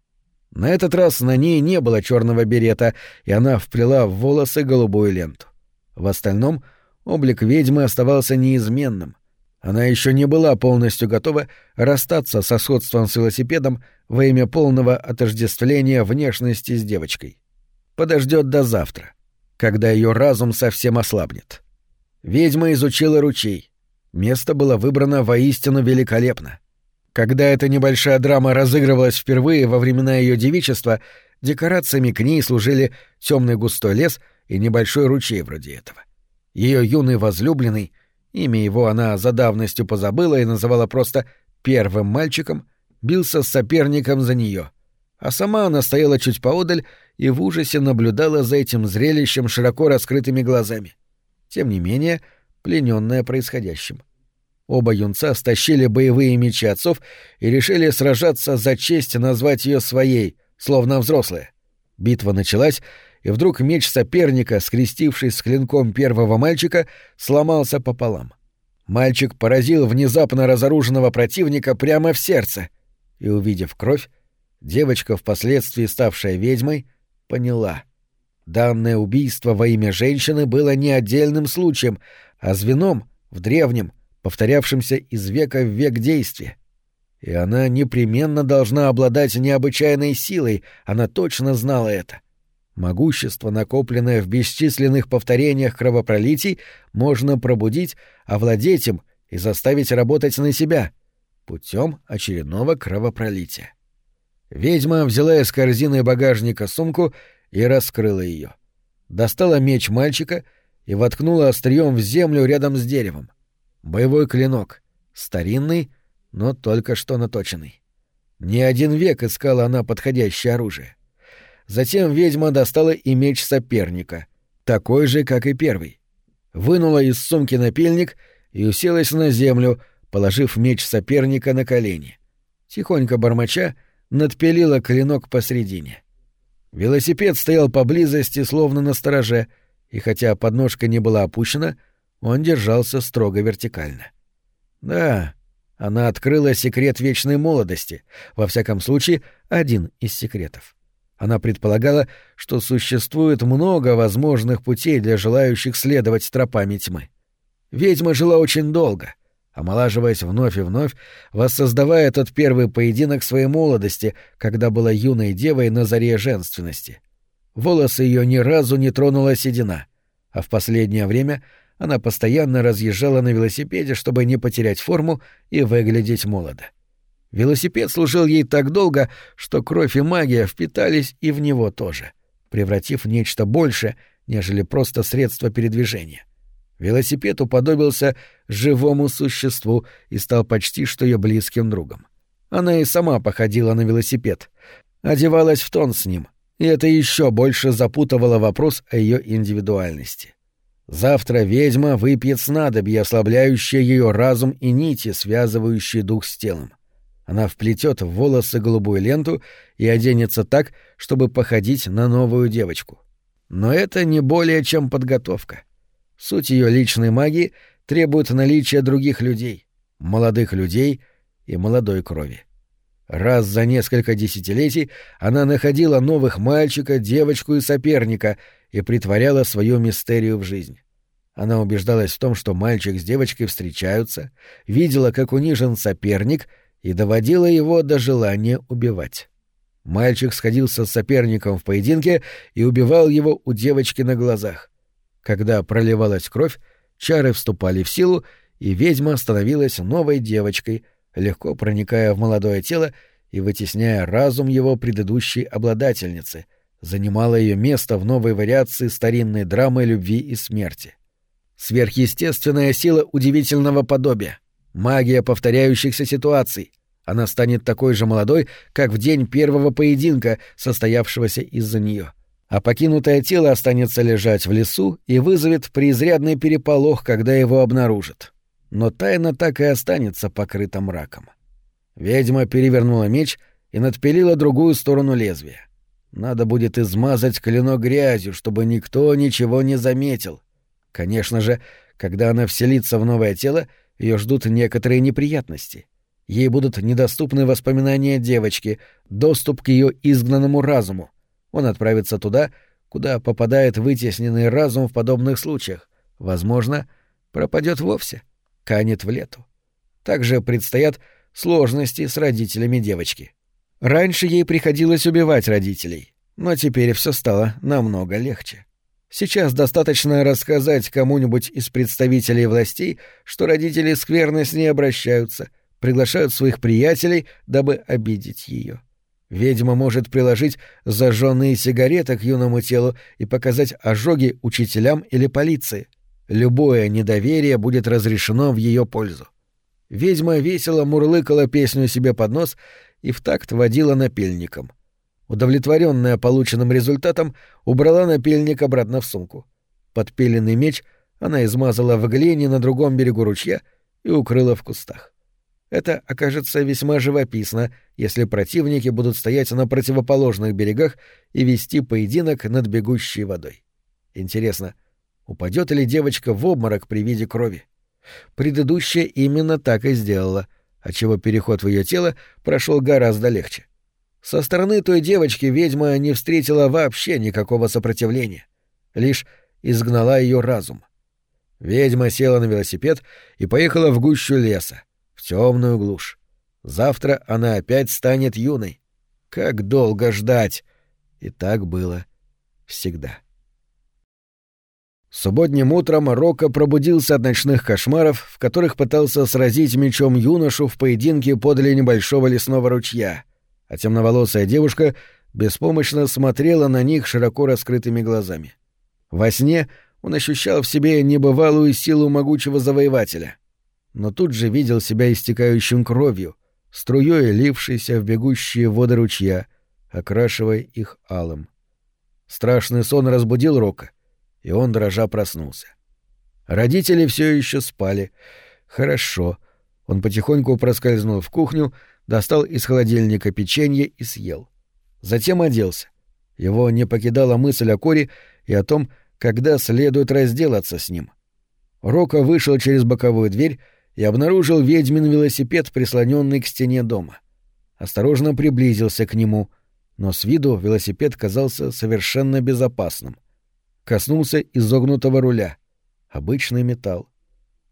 На этот раз на ней не было черного берета, и она вплела в волосы голубую ленту. В остальном облик ведьмы оставался неизменным. Она еще не была полностью готова расстаться со сходством с велосипедом во имя полного отождествления внешности с девочкой. Подождет до завтра, когда ее разум совсем ослабнет. Ведьма изучила ручей, Место было выбрано воистину великолепно. Когда эта небольшая драма разыгрывалась впервые во времена ее девичества, декорациями к ней служили темный густой лес и небольшой ручей вроде этого. Ее юный возлюбленный, имя его она за давностью позабыла и называла просто «первым мальчиком», бился с соперником за нее, а сама она стояла чуть поодаль и в ужасе наблюдала за этим зрелищем широко раскрытыми глазами. тем не менее, плененная происходящим. Оба юнца стащили боевые мечи отцов и решили сражаться за честь назвать ее своей, словно взрослые. Битва началась, и вдруг меч соперника, скрестившись с клинком первого мальчика, сломался пополам. Мальчик поразил внезапно разоруженного противника прямо в сердце, и, увидев кровь, девочка, впоследствии ставшая ведьмой, поняла. Данное убийство во имя женщины было не отдельным случаем, а звеном в древнем, повторявшемся из века в век действия. И она непременно должна обладать необычайной силой, она точно знала это. Могущество, накопленное в бесчисленных повторениях кровопролитий, можно пробудить, овладеть им и заставить работать на себя путем очередного кровопролития. Ведьма взяла из корзины багажника сумку и раскрыла ее. Достала меч мальчика и воткнула острием в землю рядом с деревом. Боевой клинок, старинный, но только что наточенный. Не один век искала она подходящее оружие. Затем ведьма достала и меч соперника, такой же, как и первый. Вынула из сумки напильник и уселась на землю, положив меч соперника на колени. Тихонько бормоча, надпилила клинок посредине. Велосипед стоял поблизости, словно на стороже, и хотя подножка не была опущена, он держался строго вертикально. Да, она открыла секрет вечной молодости, во всяком случае, один из секретов. Она предполагала, что существует много возможных путей для желающих следовать тропами тьмы. Ведьма жила очень долго, омолаживаясь вновь и вновь, воссоздавая этот первый поединок своей молодости, когда была юной девой на заре женственности. Волосы ее ни разу не тронула седина, а в последнее время она постоянно разъезжала на велосипеде, чтобы не потерять форму и выглядеть молодо. Велосипед служил ей так долго, что кровь и магия впитались и в него тоже, превратив в нечто большее, нежели просто средство передвижения. Велосипед уподобился живому существу и стал почти что ее близким другом. Она и сама походила на велосипед, одевалась в тон с ним, и это еще больше запутывало вопрос о ее индивидуальности. Завтра ведьма выпьет снадобье, ослабляющее ее разум и нити, связывающие дух с телом. Она вплетет в волосы голубую ленту и оденется так, чтобы походить на новую девочку. Но это не более чем подготовка. Суть ее личной магии требует наличия других людей, молодых людей и молодой крови. Раз за несколько десятилетий она находила новых мальчика, девочку и соперника и притворяла свою мистерию в жизнь. Она убеждалась в том, что мальчик с девочкой встречаются, видела, как унижен соперник — и доводила его до желания убивать. Мальчик сходился с соперником в поединке и убивал его у девочки на глазах. Когда проливалась кровь, чары вступали в силу, и ведьма становилась новой девочкой, легко проникая в молодое тело и вытесняя разум его предыдущей обладательницы, занимала ее место в новой вариации старинной драмы любви и смерти. Сверхъестественная сила удивительного подобия, Магия повторяющихся ситуаций. Она станет такой же молодой, как в день первого поединка, состоявшегося из-за нее. А покинутое тело останется лежать в лесу и вызовет преизрядный переполох, когда его обнаружат. Но тайна так и останется покрыта мраком. Ведьма перевернула меч и надпилила другую сторону лезвия. Надо будет измазать клинок грязью, чтобы никто ничего не заметил. Конечно же, когда она вселится в новое тело, ее ждут некоторые неприятности. Ей будут недоступны воспоминания девочки, доступ к ее изгнанному разуму. Он отправится туда, куда попадает вытесненный разум в подобных случаях. Возможно, пропадет вовсе, канет в лету. Также предстоят сложности с родителями девочки. Раньше ей приходилось убивать родителей, но теперь все стало намного легче. Сейчас достаточно рассказать кому-нибудь из представителей властей, что родители скверно с ней обращаются, приглашают своих приятелей, дабы обидеть ее. Ведьма может приложить зажженные сигареты к юному телу и показать ожоги учителям или полиции. Любое недоверие будет разрешено в ее пользу. Ведьма весело мурлыкала песню себе под нос и в такт водила напильником — Удовлетворенная полученным результатом, убрала напильник обратно в сумку. Подпиленный меч она измазала в глине на другом берегу ручья и укрыла в кустах. Это окажется весьма живописно, если противники будут стоять на противоположных берегах и вести поединок над бегущей водой. Интересно, упадет ли девочка в обморок при виде крови? Предыдущая именно так и сделала, отчего переход в ее тело прошел гораздо легче. Со стороны той девочки ведьма не встретила вообще никакого сопротивления, лишь изгнала ее разум. Ведьма села на велосипед и поехала в гущу леса, темную глушь. Завтра она опять станет юной. Как долго ждать! И так было всегда. Субботним утром Рока пробудился от ночных кошмаров, в которых пытался сразить мечом юношу в поединке подле небольшого лесного ручья, а темноволосая девушка беспомощно смотрела на них широко раскрытыми глазами. Во сне он ощущал в себе небывалую силу могучего завоевателя — но тут же видел себя истекающим кровью, струей лившейся в бегущие воды ручья, окрашивая их алым. Страшный сон разбудил Рока, и он дрожа проснулся. Родители все еще спали. Хорошо. Он потихоньку проскользнул в кухню, достал из холодильника печенье и съел. Затем оделся. Его не покидала мысль о Коре и о том, когда следует разделаться с ним. Рока вышел через боковую дверь и обнаружил ведьмин велосипед, прислоненный к стене дома. Осторожно приблизился к нему, но с виду велосипед казался совершенно безопасным. Коснулся изогнутого руля. Обычный металл.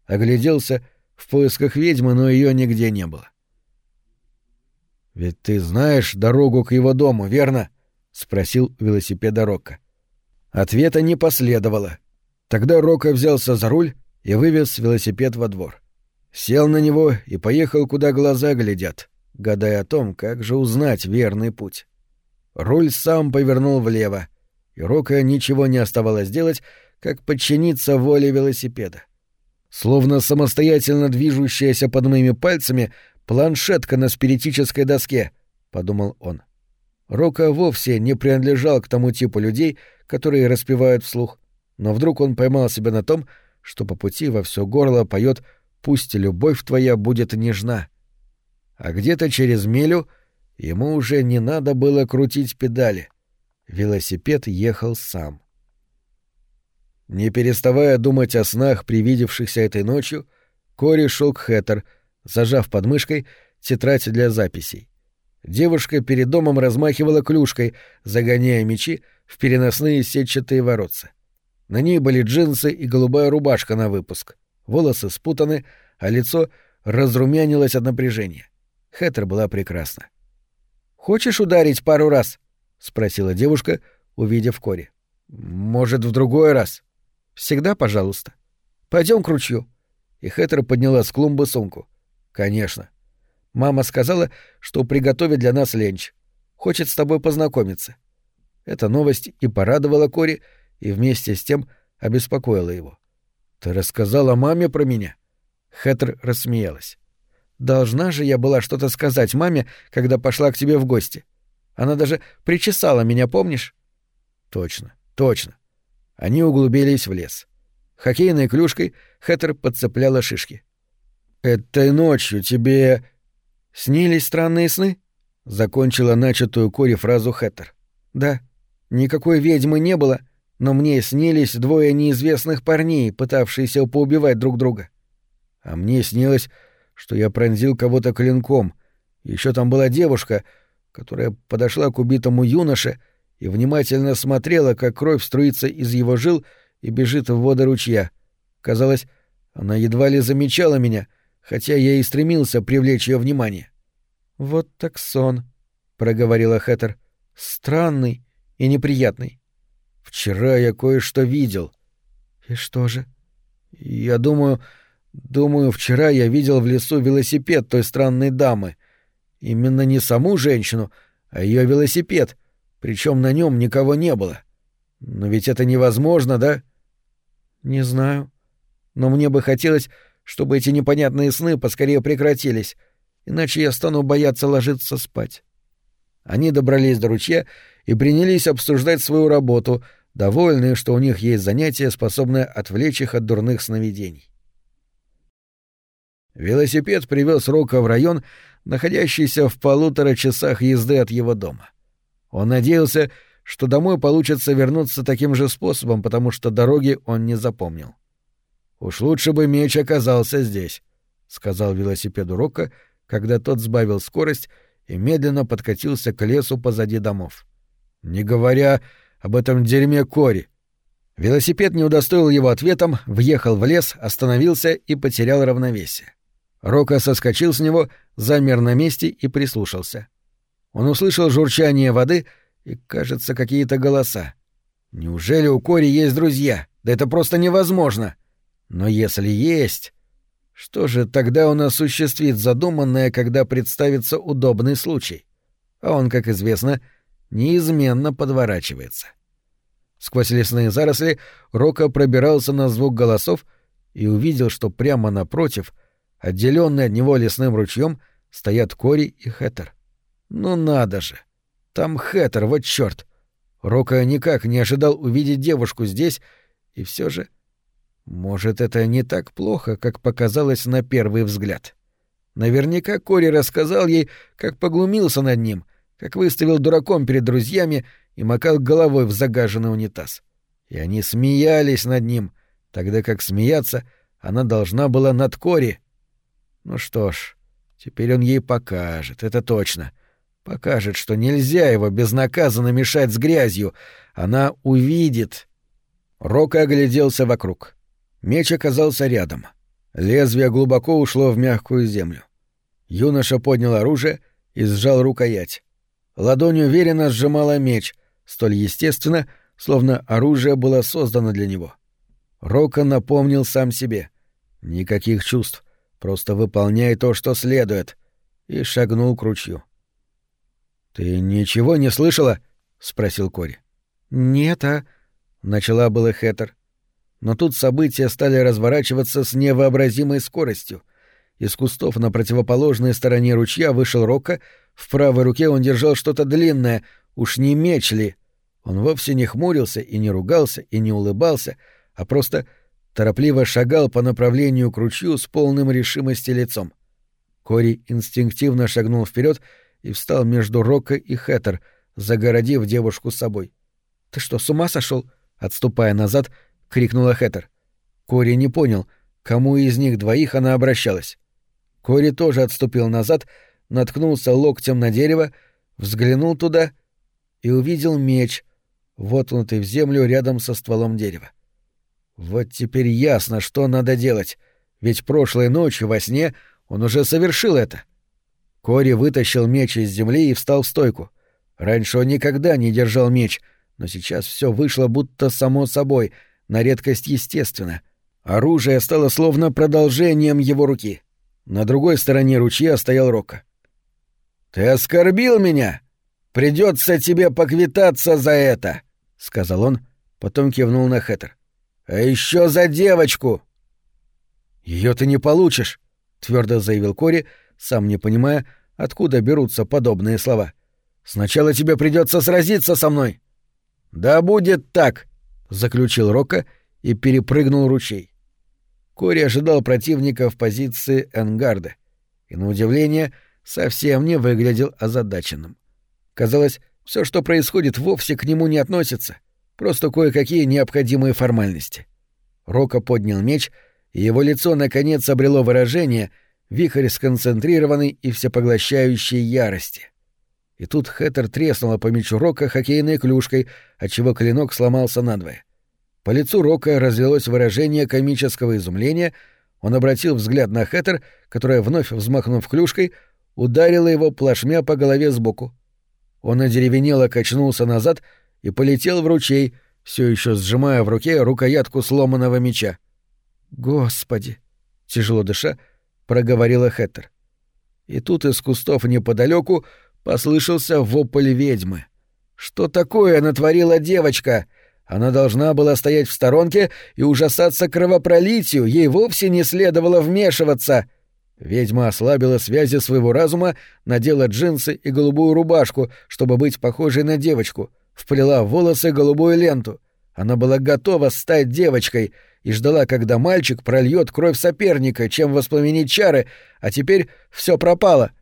Огляделся в поисках ведьмы, но ее нигде не было. «Ведь ты знаешь дорогу к его дому, верно?» — спросил велосипеда Рока. Ответа не последовало. Тогда Рока взялся за руль и вывез велосипед во двор. Сел на него и поехал, куда глаза глядят, гадая о том, как же узнать верный путь. Руль сам повернул влево, и Рока ничего не оставалось делать, как подчиниться воле велосипеда. Словно самостоятельно движущаяся под моими пальцами планшетка на спиритической доске, — подумал он. Рока вовсе не принадлежал к тому типу людей, которые распевают вслух, но вдруг он поймал себя на том, что по пути во все горло поет пусть любовь твоя будет нежна. А где-то через милю ему уже не надо было крутить педали. Велосипед ехал сам. Не переставая думать о снах, привидевшихся этой ночью, Кори шел к Хэттер, зажав под мышкой тетрадь для записей. Девушка перед домом размахивала клюшкой, загоняя мечи в переносные сетчатые воротца. На ней были джинсы и голубая рубашка на выпуск волосы спутаны, а лицо разрумянилось от напряжения. Хэттер была прекрасна. «Хочешь ударить пару раз?» — спросила девушка, увидев Кори. «Может, в другой раз?» «Всегда, пожалуйста. Пойдем к ручью». И Хэттер подняла с клумбы сумку. «Конечно. Мама сказала, что приготовит для нас ленч. Хочет с тобой познакомиться». Эта новость и порадовала Кори, и вместе с тем обеспокоила его. «Ты рассказала маме про меня?» Хэтр рассмеялась. «Должна же я была что-то сказать маме, когда пошла к тебе в гости. Она даже причесала меня, помнишь?» «Точно, точно». Они углубились в лес. Хоккейной клюшкой Хэтер подцепляла шишки. «Этой ночью тебе...» «Снились странные сны?» — закончила начатую Кори фразу Хэтер. «Да. Никакой ведьмы не было, но мне снились двое неизвестных парней, пытавшиеся поубивать друг друга. А мне снилось, что я пронзил кого-то клинком. Еще там была девушка, которая подошла к убитому юноше и внимательно смотрела, как кровь струится из его жил и бежит в воды ручья. Казалось, она едва ли замечала меня, хотя я и стремился привлечь ее внимание. «Вот так сон», — проговорила Хэттер. «Странный и неприятный. Вчера я кое-что видел. И что же? Я думаю, думаю, вчера я видел в лесу велосипед той странной дамы. Именно не саму женщину, а ее велосипед, причем на нем никого не было. Но ведь это невозможно, да? Не знаю. Но мне бы хотелось, чтобы эти непонятные сны поскорее прекратились, иначе я стану бояться ложиться спать. Они добрались до ручья и принялись обсуждать свою работу, довольные, что у них есть занятие, способное отвлечь их от дурных сновидений. Велосипед привез Рока в район, находящийся в полутора часах езды от его дома. Он надеялся, что домой получится вернуться таким же способом, потому что дороги он не запомнил. «Уж лучше бы меч оказался здесь», — сказал велосипеду Рока, когда тот сбавил скорость и медленно подкатился к лесу позади домов. «Не говоря об этом дерьме Кори». Велосипед не удостоил его ответом, въехал в лес, остановился и потерял равновесие. Рока соскочил с него, замер на месте и прислушался. Он услышал журчание воды и, кажется, какие-то голоса. Неужели у Кори есть друзья? Да это просто невозможно. Но если есть... Что же тогда он осуществит задуманное, когда представится удобный случай? А он, как известно, неизменно подворачивается. Сквозь лесные заросли Рока пробирался на звук голосов и увидел, что прямо напротив, отделенный от него лесным ручьем, стоят Кори и Хэттер. Ну надо же! Там Хэттер, вот чёрт! Рока никак не ожидал увидеть девушку здесь, и все же... Может, это не так плохо, как показалось на первый взгляд. Наверняка Кори рассказал ей, как поглумился над ним, как выставил дураком перед друзьями и макал головой в загаженный унитаз. И они смеялись над ним, тогда как смеяться она должна была над Кори. Ну что ж, теперь он ей покажет, это точно. Покажет, что нельзя его безнаказанно мешать с грязью. Она увидит. Рока огляделся вокруг. Меч оказался рядом. Лезвие глубоко ушло в мягкую землю. Юноша поднял оружие и сжал рукоять. Ладонь уверенно сжимала меч, столь естественно, словно оружие было создано для него. Рока напомнил сам себе. Никаких чувств, просто выполняй то, что следует, и шагнул к ручью. «Ты ничего не слышала?» — спросил Кори. «Нет, а...» — начала было Хэттер. Но тут события стали разворачиваться с невообразимой скоростью. Из кустов на противоположной стороне ручья вышел Рока, в правой руке он держал что-то длинное, уж не меч ли. Он вовсе не хмурился и не ругался и не улыбался, а просто торопливо шагал по направлению к ручью с полным решимости лицом. Кори инстинктивно шагнул вперед и встал между Рокко и Хэттер, загородив девушку с собой. «Ты что, с ума сошел? отступая назад, крикнула Хэттер. Кори не понял, кому из них двоих она обращалась. Кори тоже отступил назад, наткнулся локтем на дерево, взглянул туда и увидел меч, воткнутый в землю рядом со стволом дерева. Вот теперь ясно, что надо делать, ведь прошлой ночью во сне он уже совершил это. Кори вытащил меч из земли и встал в стойку. Раньше он никогда не держал меч, но сейчас все вышло будто само собой, на редкость естественно. Оружие стало словно продолжением его руки. На другой стороне ручья стоял Рока. «Ты оскорбил меня! Придется тебе поквитаться за это!» — сказал он, потом кивнул на Хэттер. «А еще за девочку!» Ее ты не получишь!» — твердо заявил Кори, сам не понимая, откуда берутся подобные слова. «Сначала тебе придется сразиться со мной». «Да будет так», — заключил Рока и перепрыгнул ручей. Кори ожидал противника в позиции Энгарда и, на удивление, совсем не выглядел озадаченным. Казалось, все, что происходит, вовсе к нему не относится, просто кое-какие необходимые формальности. Рока поднял меч, и его лицо наконец обрело выражение — вихрь сконцентрированной и всепоглощающей ярости. И тут Хэттер треснула по мячу Рока хоккейной клюшкой, отчего клинок сломался надвое. По лицу Рока разлилось выражение комического изумления, он обратил взгляд на Хэттер, которая, вновь взмахнув клюшкой, ударила его плашмя по голове сбоку. Он одеревенело качнулся назад и полетел в ручей, все еще сжимая в руке рукоятку сломанного меча. «Господи!» — тяжело дыша, — проговорила Хэттер. И тут из кустов неподалеку послышался вопль ведьмы. Что такое натворила девочка? Она должна была стоять в сторонке и ужасаться кровопролитию, ей вовсе не следовало вмешиваться. Ведьма ослабила связи своего разума, надела джинсы и голубую рубашку, чтобы быть похожей на девочку, вплела в волосы голубую ленту. Она была готова стать девочкой и ждала, когда мальчик прольет кровь соперника, чем воспламенить чары, а теперь все пропало.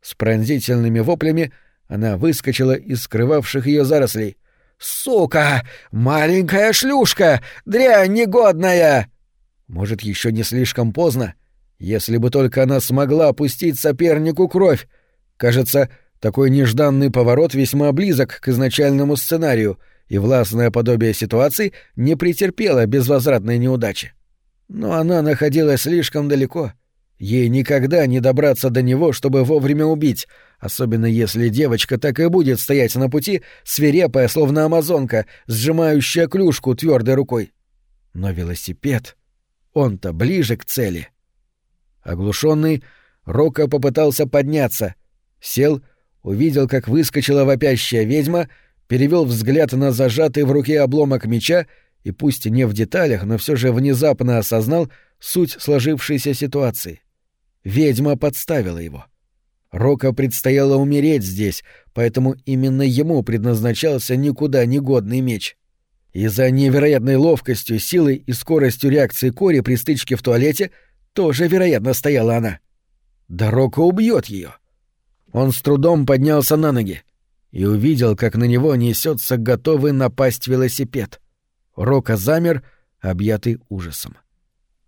С пронзительными воплями она выскочила из скрывавших ее зарослей. «Сука! Маленькая шлюшка! Дрянь негодная!» Может, еще не слишком поздно? Если бы только она смогла опустить сопернику кровь. Кажется, такой нежданный поворот весьма близок к изначальному сценарию, и властное подобие ситуации не претерпело безвозвратной неудачи. Но она находилась слишком далеко. Ей никогда не добраться до него, чтобы вовремя убить, особенно если девочка так и будет стоять на пути, свирепая, словно амазонка, сжимающая клюшку твердой рукой. Но велосипед... Он-то ближе к цели. Оглушенный, Рока попытался подняться, сел — увидел, как выскочила вопящая ведьма, перевел взгляд на зажатый в руке обломок меча и, пусть не в деталях, но все же внезапно осознал суть сложившейся ситуации. Ведьма подставила его. Рока предстояло умереть здесь, поэтому именно ему предназначался никуда не годный меч. И за невероятной ловкостью, силой и скоростью реакции Кори при стычке в туалете тоже, вероятно, стояла она. Да Рока убьет ее. — он с трудом поднялся на ноги и увидел, как на него несется готовый напасть велосипед. Рока замер, объятый ужасом.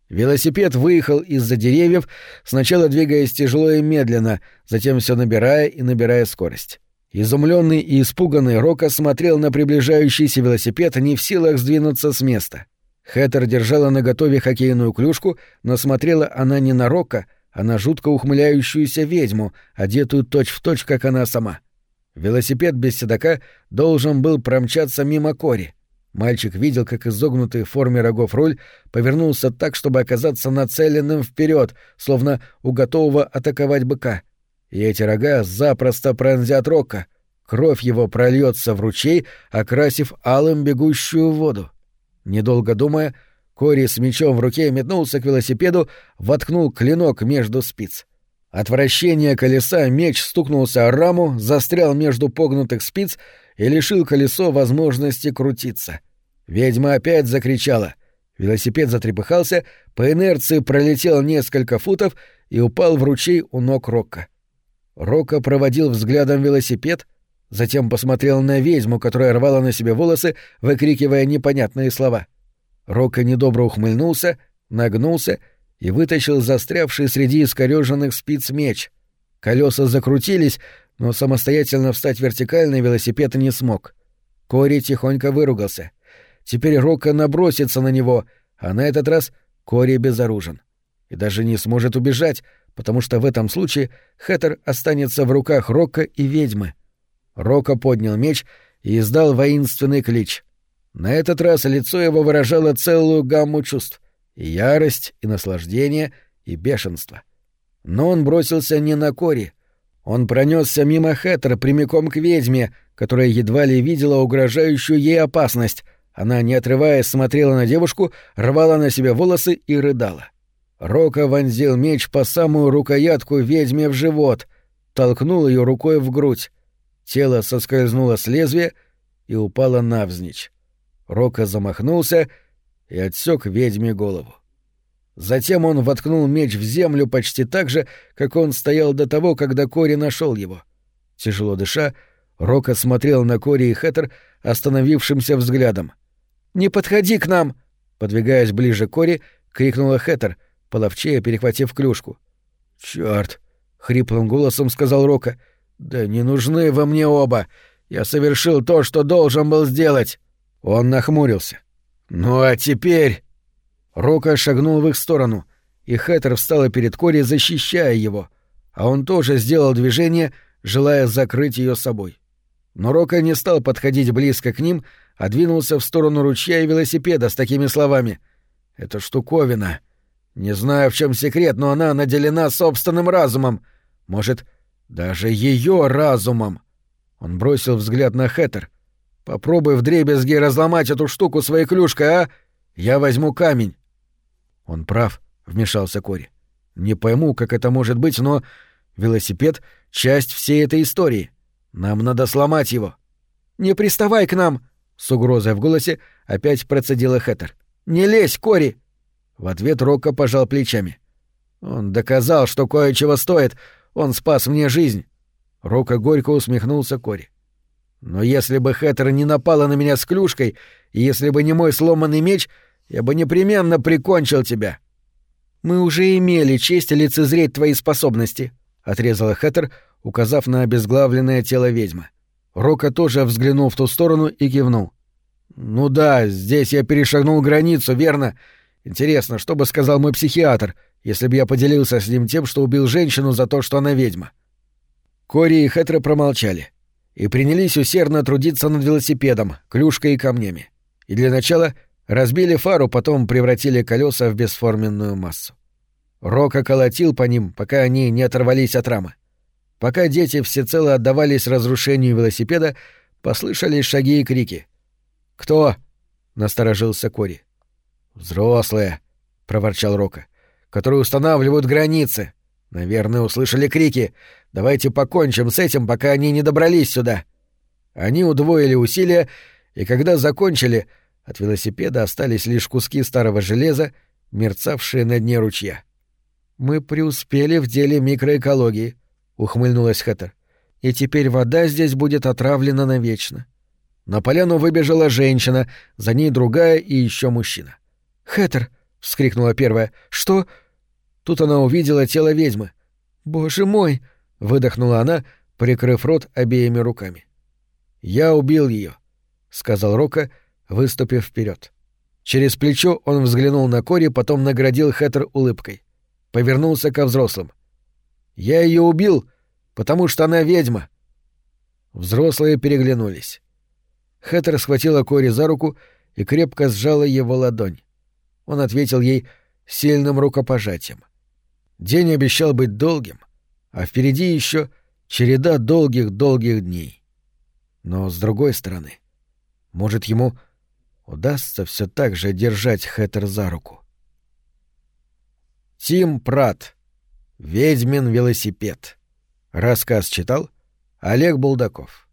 Велосипед выехал из-за деревьев, сначала двигаясь тяжело и медленно, затем все набирая и набирая скорость. Изумленный и испуганный Рока смотрел на приближающийся велосипед, не в силах сдвинуться с места. Хэттер держала на готове хоккейную клюшку, но смотрела она не на Рока, а на жутко ухмыляющуюся ведьму, одетую точь-в-точь, точь, как она сама. Велосипед без седока должен был промчаться мимо Кори. Мальчик видел, как изогнутый в форме рогов руль повернулся так, чтобы оказаться нацеленным вперед, словно у готового атаковать быка. И эти рога запросто пронзят Рока. Кровь его прольется в ручей, окрасив алым бегущую воду. Недолго думая, Кори с мечом в руке метнулся к велосипеду, воткнул клинок между спиц. От вращения колеса меч стукнулся о раму, застрял между погнутых спиц и лишил колесо возможности крутиться. Ведьма опять закричала. Велосипед затрепыхался, по инерции пролетел несколько футов и упал в ручей у ног Рокко. Рокко проводил взглядом велосипед, затем посмотрел на ведьму, которая рвала на себе волосы, выкрикивая непонятные слова — Рока недобро ухмыльнулся, нагнулся и вытащил застрявший среди искорёженных спиц меч. Колеса закрутились, но самостоятельно встать вертикально велосипед не смог. Кори тихонько выругался. Теперь Рока набросится на него, а на этот раз Кори безоружен. И даже не сможет убежать, потому что в этом случае Хэттер останется в руках Рока и ведьмы. Рока поднял меч и издал воинственный клич — на этот раз лицо его выражало целую гамму чувств — и ярость, и наслаждение, и бешенство. Но он бросился не на Кори. Он пронесся мимо Хэттера прямиком к ведьме, которая едва ли видела угрожающую ей опасность. Она, не отрываясь, смотрела на девушку, рвала на себе волосы и рыдала. Рока вонзил меч по самую рукоятку ведьме в живот, толкнул ее рукой в грудь. Тело соскользнуло с лезвия и упало навзничь. Рока замахнулся и отсек ведьме голову. Затем он воткнул меч в землю почти так же, как он стоял до того, когда Кори нашел его. Тяжело дыша, Рока смотрел на Кори и Хэттер остановившимся взглядом. «Не подходи к нам!» Подвигаясь ближе к Кори, крикнула Хэттер, половчея перехватив клюшку. «Чёрт!» — хриплым голосом сказал Рока. «Да не нужны во мне оба! Я совершил то, что должен был сделать!» Он нахмурился. «Ну а теперь...» Рока шагнул в их сторону, и Хэттер встала перед Кори, защищая его, а он тоже сделал движение, желая закрыть ее собой. Но Рока не стал подходить близко к ним, а двинулся в сторону ручья и велосипеда с такими словами. «Это штуковина. Не знаю, в чем секрет, но она наделена собственным разумом. Может, даже ее разумом». Он бросил взгляд на Хэттер — Попробуй вдребезги разломать эту штуку своей клюшкой, а? Я возьму камень. Он прав, вмешался Кори. Не пойму, как это может быть, но велосипед — часть всей этой истории. Нам надо сломать его. Не приставай к нам, с угрозой в голосе опять процедила Хэттер. «Не лезь, Кори!» В ответ Рокко пожал плечами. «Он доказал, что кое-чего стоит. Он спас мне жизнь». Рокко горько усмехнулся Кори. «Но если бы Хэттер не напала на меня с клюшкой, и если бы не мой сломанный меч, я бы непременно прикончил тебя». «Мы уже имели честь лицезреть твои способности», — отрезала Хэттер, указав на обезглавленное тело ведьмы. Рока тоже взглянул в ту сторону и кивнул. «Ну да, здесь я перешагнул границу, верно? Интересно, что бы сказал мой психиатр, если бы я поделился с ним тем, что убил женщину за то, что она ведьма?» Кори и Хэтра промолчали и принялись усердно трудиться над велосипедом, клюшкой и камнями. И для начала разбили фару, потом превратили колеса в бесформенную массу. Рока колотил по ним, пока они не оторвались от рамы. Пока дети всецело отдавались разрушению велосипеда, послышались шаги и крики. «Кто?» — насторожился Кори. «Взрослые», — проворчал Рока, — «которые устанавливают границы. Наверное, услышали крики. Давайте покончим с этим, пока они не добрались сюда». Они удвоили усилия, и когда закончили, от велосипеда остались лишь куски старого железа, мерцавшие на дне ручья. «Мы преуспели в деле микроэкологии», — ухмыльнулась Хэттер. «И теперь вода здесь будет отравлена навечно». На поляну выбежала женщина, за ней другая и еще мужчина. «Хэттер!» — вскрикнула первая. «Что?» Тут она увидела тело ведьмы. «Боже мой!» — выдохнула она, прикрыв рот обеими руками. «Я убил ее, сказал Рока, выступив вперед. Через плечо он взглянул на Кори, потом наградил Хэттер улыбкой повернулся ко взрослым. «Я ее убил, потому что она ведьма». Взрослые переглянулись. Хэттер схватила Кори за руку и крепко сжала его ладонь. Он ответил ей сильным рукопожатием. День обещал быть долгим, а впереди еще череда долгих-долгих дней. Но, с другой стороны, может, ему удастся все так же держать Хэттер за руку. Тим Прат. Ведьмин велосипед. Рассказ читал Олег Булдаков.